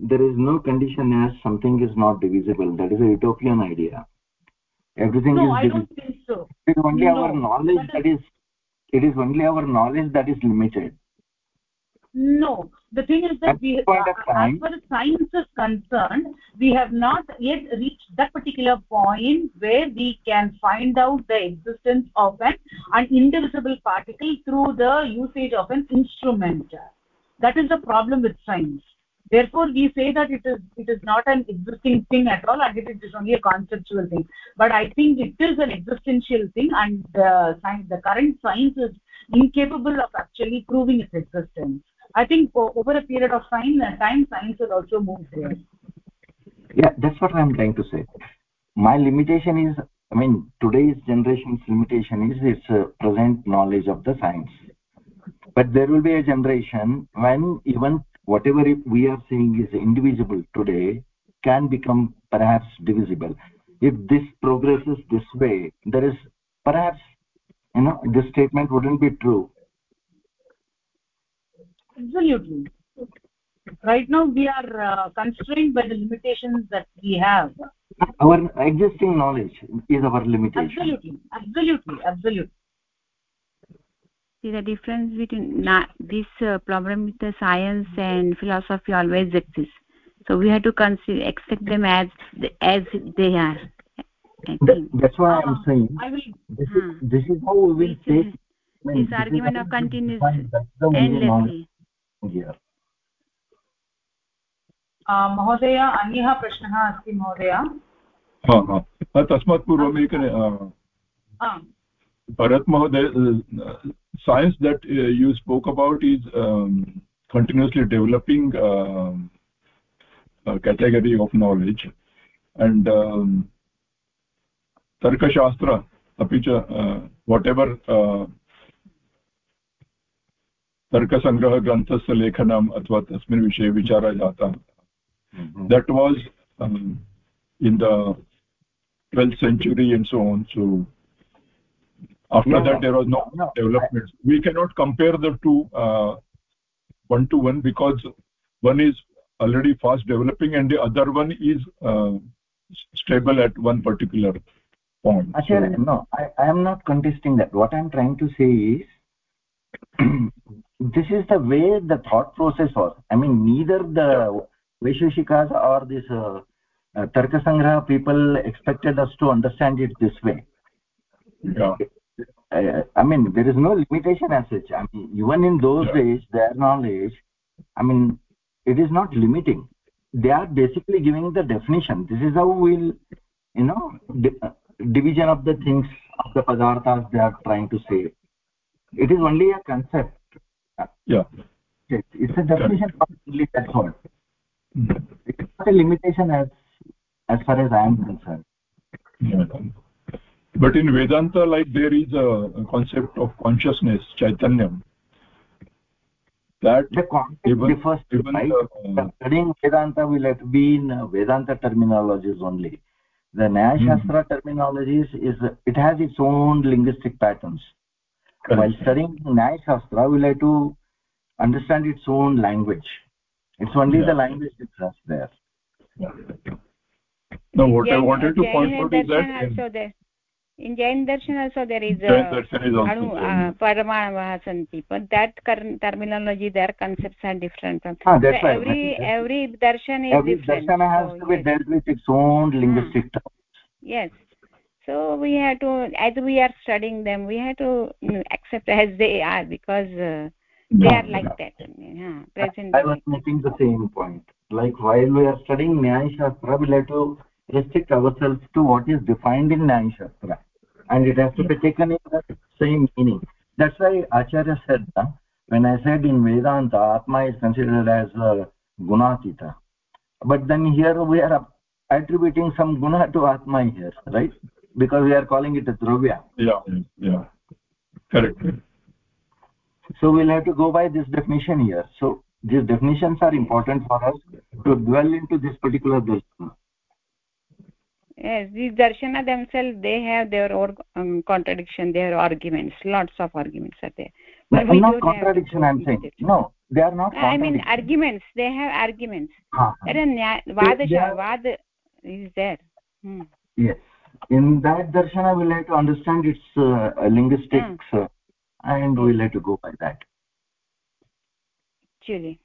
there is no condition as something is not divisible. That is a utopian idea. Everything no, is i don't think so. it is only no, our knowledge that is, it is only our knowledge that is limited. No. The thing is that we uh, as far as science is concerned we have not yet reached that particular point where we can find out the existence of an, an indivisible particle through the usage of an instrument. That is the problem with science therefore we say that it is it is not an existing thing at all and it is only a conceptual thing. But i think it is an existential thing and the science the current science is incapable of actually proving its existence. I think over a period of time time science will also move there. Yeah that's what i'm trying to say. My limitation is i mean today's generation's limitation is its uh, present knowledge of the science. But there will be a generation when even whatever we are saying is indivisible today can become perhaps divisible. If this progresses this way there is perhaps you know this statement wouldn't be true. Absolutely. Right now we are uh, constrained by the limitations that we have. Our existing knowledge is our limitation. Absolutely. Absolutely. Absolutely see the difference between this uh, problem with the science and philosophy always exists so we have to consider accept them as as they are that, that's why i'm uh, saying I will, this, huh. is, this is how we will take this, this argument of continues endlessly here महोदय अन्यः प्रश्नः अस्ति महोदय तस्मात् पूर्वम् एक भरत् महोदय science that uh, you spoke about is um, continuously developing uh, category of knowledge and um, tarkashastra api cha uh, whatever uh, तर्कसङ्ग्रहग्रन्थस्य लेखनम् अथवा तस्मिन् विषये विचारः जातः that was um, in the 12th century and so on so after no, that there was no, no development. I, we cannot compare the two uh, one to one because one is already fast developing and the other one is uh, stable at one particular point. Achara, so, no I, I am not contesting that. What i am trying to say is *clears throat* this is the way the thought process was. I mean neither the vaisheshikas or this uh, uh, tarkasangraha people expected us to understand it this way. Yeah uh, i mean there is no limitation as such. I mean even in those yeah. days their knowledge i mean it is not limiting. They are basically giving the definition. This is how we'll you know di division of the things of the padarthas they are trying to say. It is only a concept. Yeah. It's a definition only that's all it's not a limitation as as far as i am concerned. Yeah. But in vedanta like there is a concept of consciousness chaitanyam that the concept even, differs even right? the, uh, studying vedanta will have to be in uh, vedanta terminologies only the nyaya hmm. shastra mm. terminologies is it has its own linguistic patterns Correct. while studying nyaya shastra we have to understand its own language it's only yeah. the language difference there yeah. no what yeah, i wanted to point out is that also there in jain darshan also there is jain darshan is also uh, paramanavah santi but that terminology their concepts are different from ah, that's so right. every every darshan is every different. darshan has so, to be yes. dealt with its own linguistic ah. terms. Yes. So we have to as we are studying them we have to accept as they are because uh, they no, are like no. that. Yeah, present i was making the same point. Like while we are studying nyaya shastra we have to restrict ourselves to what is defined in nyaya shastra and it has to be taken in the same meaning. That's why acharya said uh, when i said in vedanta atma is considered as uh, gunatita. But then here we are attributing some guna to atma here right? Because we are calling it a dravya. Yeah yeah. Correct. So we'll have to go by this definition here. So these definitions are important for us to dwell into this particular darshan yes these darshana themselves they have their own um, contradiction their arguments. Lots of arguments are there. But no, we not contradiction i'm saying. no they are not i mean arguments. They have arguments. Uh -huh. vadasha vad is there. Hmm. yes. In that darshana we'll have to understand its uh, linguistics uh, and we'll have to go by that. Actually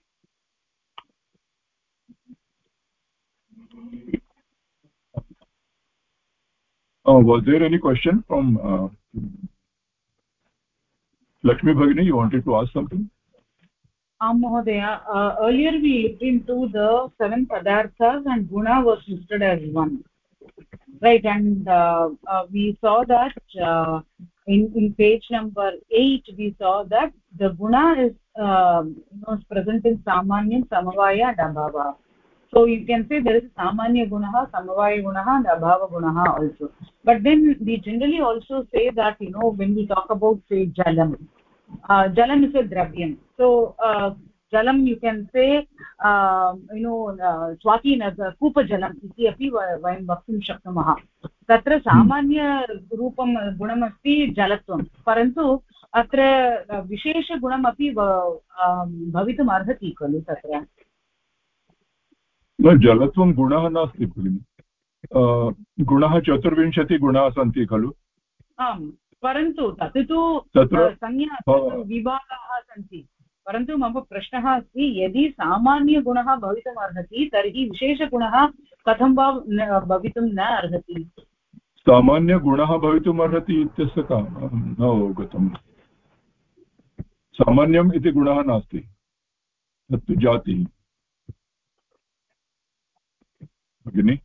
Oh, was there any question from uh, Lakshmi Bhagini? You wanted to ask something? Um, Mahodaya, uh, earlier we looked into the seven padarthas and guna was listed as one. Right, and uh, uh, we saw that uh, in, in page number 8, we saw that the guna is, uh, you know, present in Samanyam, Samavaya and Abhava. So you can say there is samanya gunah samavaya gunah and abhava gunah also but then we generally also say that you know when we talk about say jalam uh, jalam is a dravyam so uh, jalam you can say uh, you know swati कूपजलम् इति अपि वयं वक्तुं शक्नुमः तत्र सामान्यरूपं गुणमस्ति जलत्वं परन्तु अत्र विशेषगुणमपि भवितुम् अर्हति खलु तत्र जलत्वं गुणः नास्ति भगिनि। गुणः चतुर्विंशतिगुणाः सन्ति खलु? आम् परन्तु तत् तु तत्र संज्ञा विभागाः सन्ति। परन्तु मम प्रश्नः अस्ति यदि सामान्यगुणः भवितुम् अर्हति तर्हि विशेषगुणः कथं वा भवितुं न अर्हति? सामान्यगुणः भवितुम् अर्हति इत्यस्य का न अवगतम् सामान्यम् इति गुणः नास्ति। तत्तु जातिः। Bhagini?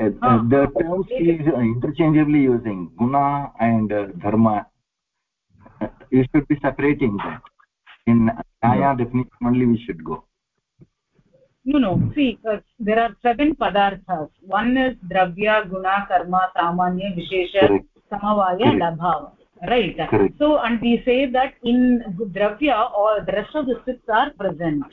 Uh, uh, the terms he is interchangeably using guna and uh, dharma. Uh, you should be separating that in aya definition only we should go. No no. See uh, there are seven padarthas. One is dravya guna karma samanya vishesha samavaya and abhava right. Correct. so and we say that in dravya all the rest of the six are present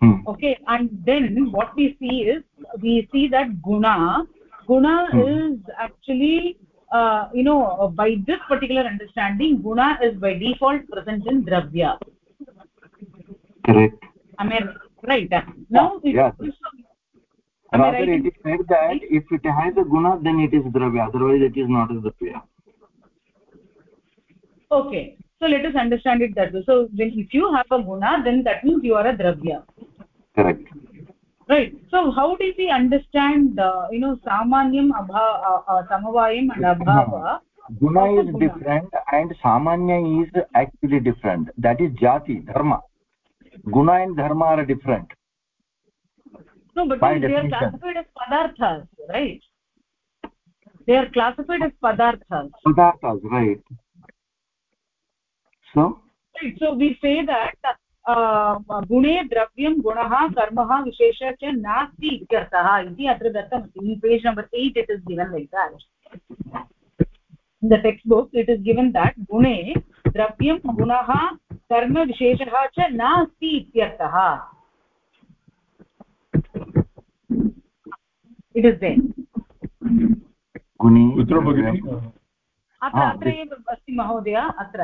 hmm. okay and then what we see is we see that guna guna hmm. is actually uh, you know by this particular understanding guna is by default present in dravya. Correct. I mean right? Now yeah. rather it is said that if it has a guna then it is dravya. Otherwise it is not a dravya. Okay so let us understand it that way. So when if you have a guna then that means you are a dravya correct right so how do we understand uh, you know samanyam abha uh, uh, samavayam and abhava guna is guna? different and samanya is actually different that is jati dharma guna and dharma are different no but they definition. are classified as padarthas right they are classified as padarthas padarthas right so right so we say that गुणे द्रव्यं गुणः कर्म विशेषः च नास्ति इति अर्थः इति अत्र दत्तमस्ति। Page number eight it is given the textbook it is given that गुणे द्रव्यं गुणः कर्मविशेषः च नास्ति इत्यर्थः। इट् इस् अत्र अत्र एव अस्ति महोदय अत्र।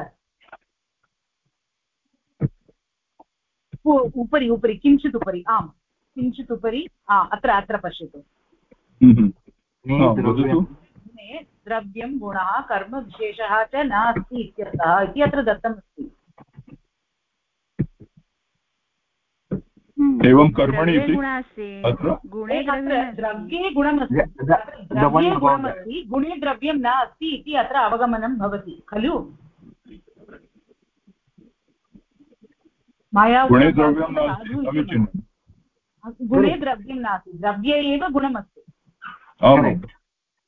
उपरि उपरि किञ्चित् उपरि आम् किञ्चित् उपरि अत्र अत्र पश्यतु। द्रव्यं गुणः कर्म विशेषः च नास्ति इत्यर्थः इति अत्र दत्तमस्ति। एवं कर्मणि द्रव्ये गुणमस्ति। द्रव्ये गुणमस्ति गुणे द्रव्यं न अस्ति इति अत्र अवगमनं भवति खलु? मया गुणे द्रव्यं नास्ति द्रव्ये एव गुणमस्ति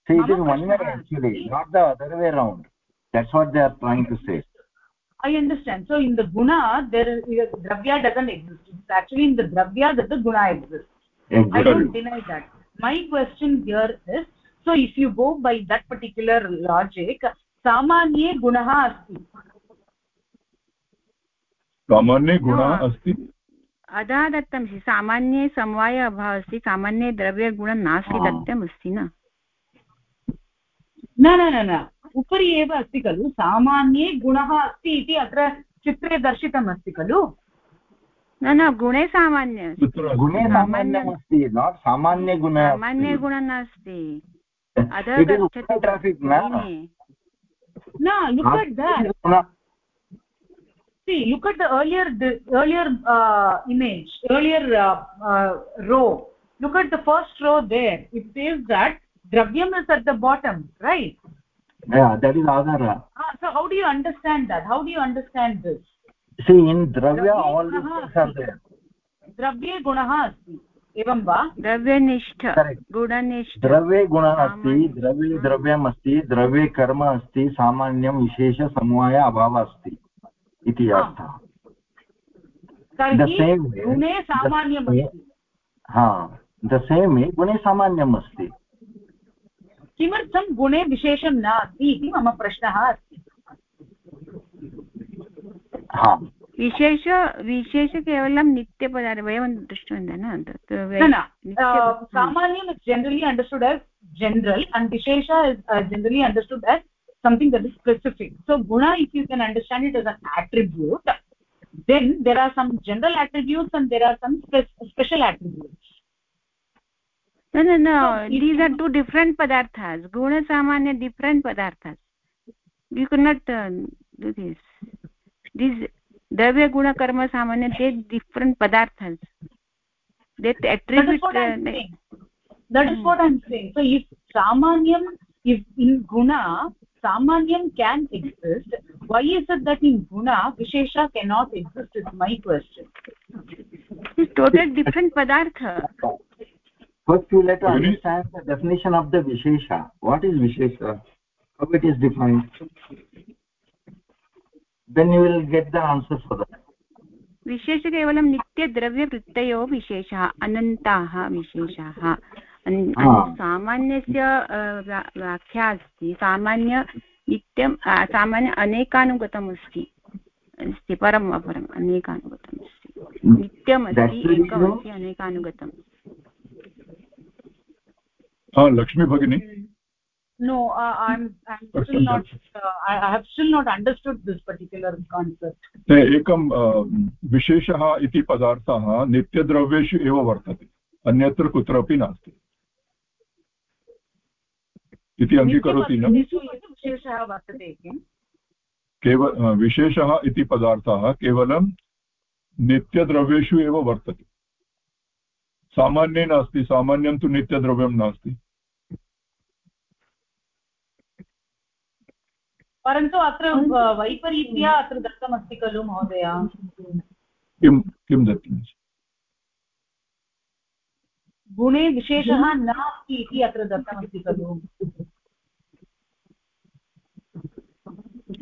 So it is one way actually, not the other way around. That's what they are trying to say. I understand. So in the guna, there is, dravya doesn't exist. It's actually in the dravya that the guna exists. Exactly. I don't deny that. My question here is, so if you go by that particular logic, सामान्ये गुणः अस्ति सामान्ये गुणः अस्ति। अधः दत्तं सामान्ये समवाय अभावः अस्ति सामान्ये द्रव्यगुणः नास्ति दत्तमस्ति न? न न न न उपरि एव अस्ति खलु सामान्ये गुणः अस्ति इति अत्र चित्रे दर्शितम् अस्ति खलु। न न गुणे सामान्य गुणे सामान्यमस्ति नाट् सामान्य गुण सामान्य गुणः नास्ति। अधः गच्छति न that see look at the earlier the earlier uh, image earlier uh, uh, row look at the first row there it says that dravyam is at the bottom right yeah that is agara ah, so how do you understand that how do you understand this see in dravya all these things are there द्रव्ये गुणः अस्ति एवं वा द्रव्यनिष्ठ गुणनिष्ठ द्रव्ये गुणः अस्ति द्रव्ये द्रव्यम् अस्ति द्रव्ये कर्म अस्ति सामान्यं विशेषसमवाय अभावः अस्ति इति अर्थः। गुणे सामान्यम् हा द सेम् वे गुणे सामान्यम् अस्ति। किमर्थं गुणे विशेषं नास्ति इति मम प्रश्नः अस्ति। विशेष विशेष केवलं नित्यपदार्थ वयं दृष्टवन्तः न सामान्यम् is generally understood as general and wishes is generally understood as something that is specific so guna if you can understand it as an attribute then there are some general attributes and there are some spe special attributes no no no so these are two different padarthas guna samanya different padarthas you cannot uh, do this these dravya guna karma samanya they different padarthas that attribute that is what i'm saying, that is what I'm saying. so if samanyam is in guna samanyam can exist why is it that in guna vishesha cannot exist is my question it's totally different padartha first you let us understand the definition of the vishesha what is vishesha how it is defined then you will get the answer for that विशेष केवलं नित्यद्रव्यवृत्तयो विशेषः अनन्ताः विशेषाः सामान्यस्य व्याख्या अस्ति। सामान्य नित्यं सामान्य अनेकानुगतम् अस्ति अस्ति परम् अपरम् अनेकानुगतम् अस्ति नित्यमस्ति एकमस्ति अनेकानुगतम्। लक्ष्मी भगिनी no uh, i'm i'm still not uh, I, have still not understood this particular concept. एकं विशेषः इति पदार्थः नित्यद्रव्येषु एव वर्तते अन्यत्र कुत्रापि नास्ति। इति अङ्गीकरोति न? विशेषः वर्तते केव विशेषः इति पदार्थः केवलं नित्यद्रव्येषु एव वर्तते। सामान्ये नास्ति सामान्यं तु नित्यद्रव्यं नास्ति। परन्तु अत्र वैपरीत्या अत्र दत्तमस्ति खलु महोदय। किं किं दत्तम् गुणे विशेषः नास्ति इति अत्र दत्तमस्ति खलु।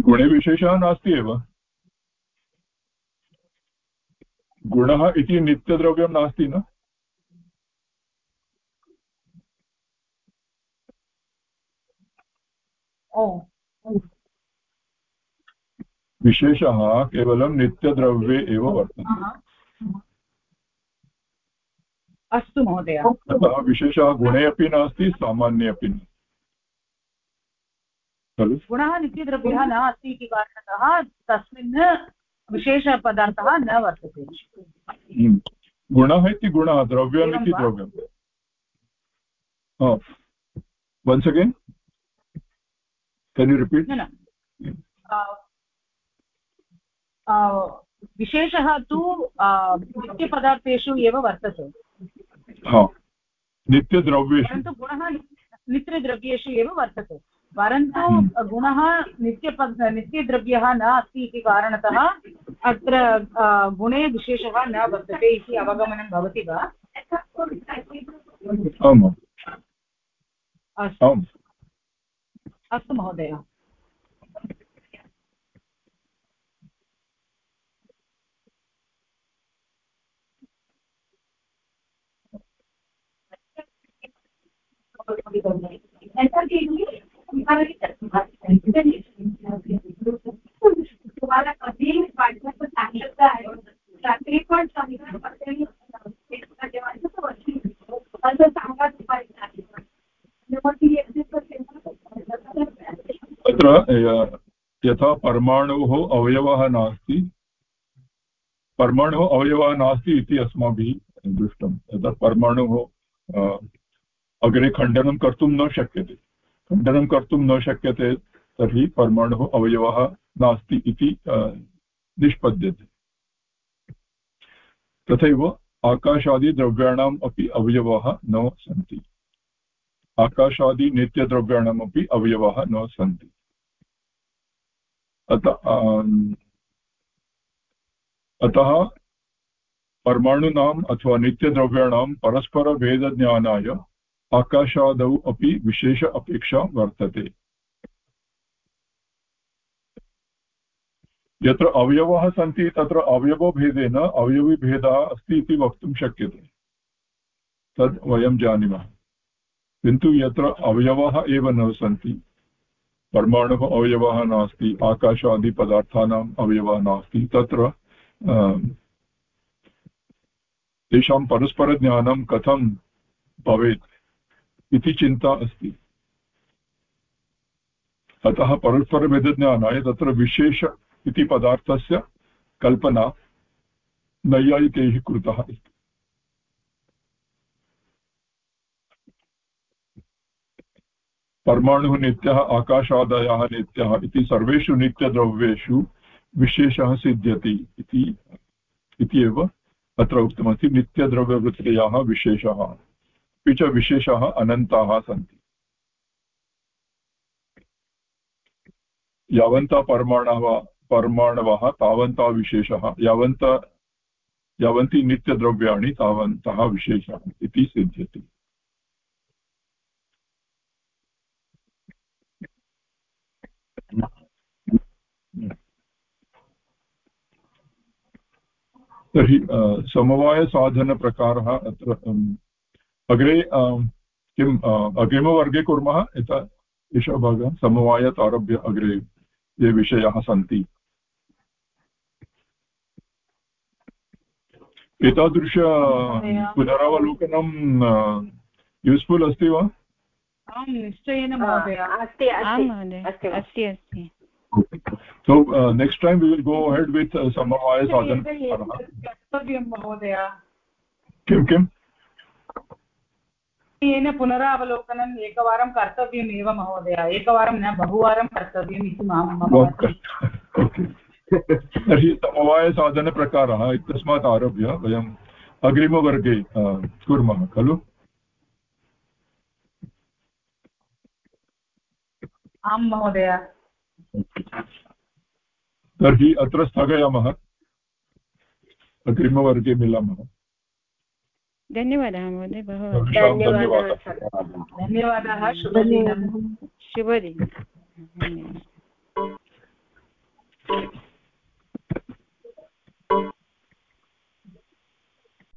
गुणे विशेषः नास्ति एव। गुणः इति नित्यद्रव्यं नास्ति न? विशेषः केवलं नित्यद्रव्ये एव वर्तते। अस्तु महोदय। अतः विशेषः गुणे अपि नास्ति सामान्ये अपि खलु? गुणः नित्यद्रव्यः न अस्ति इति कारणतः तस्मिन् विशेषपदार्थः न वर्तते। हम्म। गुणः इति गुणः द्रव्यम् इति द्रव्यम्। Once again can you repeat विशेषः तु नित्यपदार्थेषु एव वर्तते। नित्यद्रव्येषु. परन्तु गुणः नित्यद्रव्येषु एव वर्तते। परन्तु हम्म। गुणः नित्यप नित्यद्रव्यः न अस्ति इति कारणतः अत्र गुणे विशेषः न वर्तते इति अवगमनं भवति वा? अस्तु। अस्तु महोदय। तुम्हाला यथा परमाणोः अवयवः नास्ति। परमाणुः अवयवः नास्ति इति अस्माभिः दृष्टं। यथा परमाणुः अग्रे खण्डनं कर्तुं न शक्यते खण्डनं कर्तुं न शक्यते, तर्हि परमाणुः अवयवः नास्ति इति निष्पद्यते। तथैव आकाशादिद्रव्याणाम् अपि अवयवः न सन्ति। आकाशादिनित्यद्रव्याणाम् अपि अवयवः न सन्ति। अतः परमाणूनाम् अथवा नित्यद्रव्याणां परस्परभेदज्ञानाय आकाशादौ अपि विशेष अपेक्षा वर्तते। यत्र अवयवः सन्ति तत्र अवयवभेदेन अवयविभेदः अस्ति इति वक्तुं शक्यते। तद् वयं जानीमः। किन्तु यत्र अवयवः एव न सन्ति, परमाणुः अवयवः नास्ति, आकाशादिपदार्थानाम् अवयवः नास्ति, तत्र तेषां परस्परज्ञानं कथं भवेत्? इति चिन्ता अस्ति। अतः परस्परभेदज्ञानाय तत्र विशेष इति पदार्थस्य कल्पना नैयायिकैः कृतः अस्ति। परमाणुः नित्यः, आकाशादयः नित्यः इति सर्वेषु नित्यद्रव्येषु विशेषः सिद्ध्यति इति एव अत्र उक्तमस्ति। नित्यद्रव्यवृत्तयाः विशेषः। अपि च विशेषाः अनन्ताः सन्ति। यावन्तः परमाणवः परमाणवः, तावन्तः विशेषः, यावन्त, यावन्ति नित्यद्रव्याणि, तावन्तः विशेषः इति सिद्ध्यति। तर्हि समवायसाधनप्रकारः अत्र अग्रे किम् अग्रिमवर्गे कुर्मः यथा एषः भागः समवायात् आरभ्य अग्रे ये विषयाः सन्ति। एतादृश पुनरावलोकनं यूस्फुल् अस्ति वा? आं निश्चयेन महोदय। अस्ति अस्ति। अस्ति अस्ति so uh, next time we will go ahead with uh, samavaya sadhana महोदय। किं किम्? येन पुनरावलोकनम् एकवारं कर्तव्यमेव महोदय एकवारं न बहुवारं कर्तव्यम् इति मम तर्हि समवायसाधनप्रकारः इत्यस्मात् आरभ्य वयम् अग्रिमवर्गे कुर्मः खलु? आं महोदय। तर्हि अत्र स्थगयामः। अग्रिमवर्गे मिलामः। धन्यवादः महोदय बहु धन्यवादः। शुभदिनं। शुभदिनं।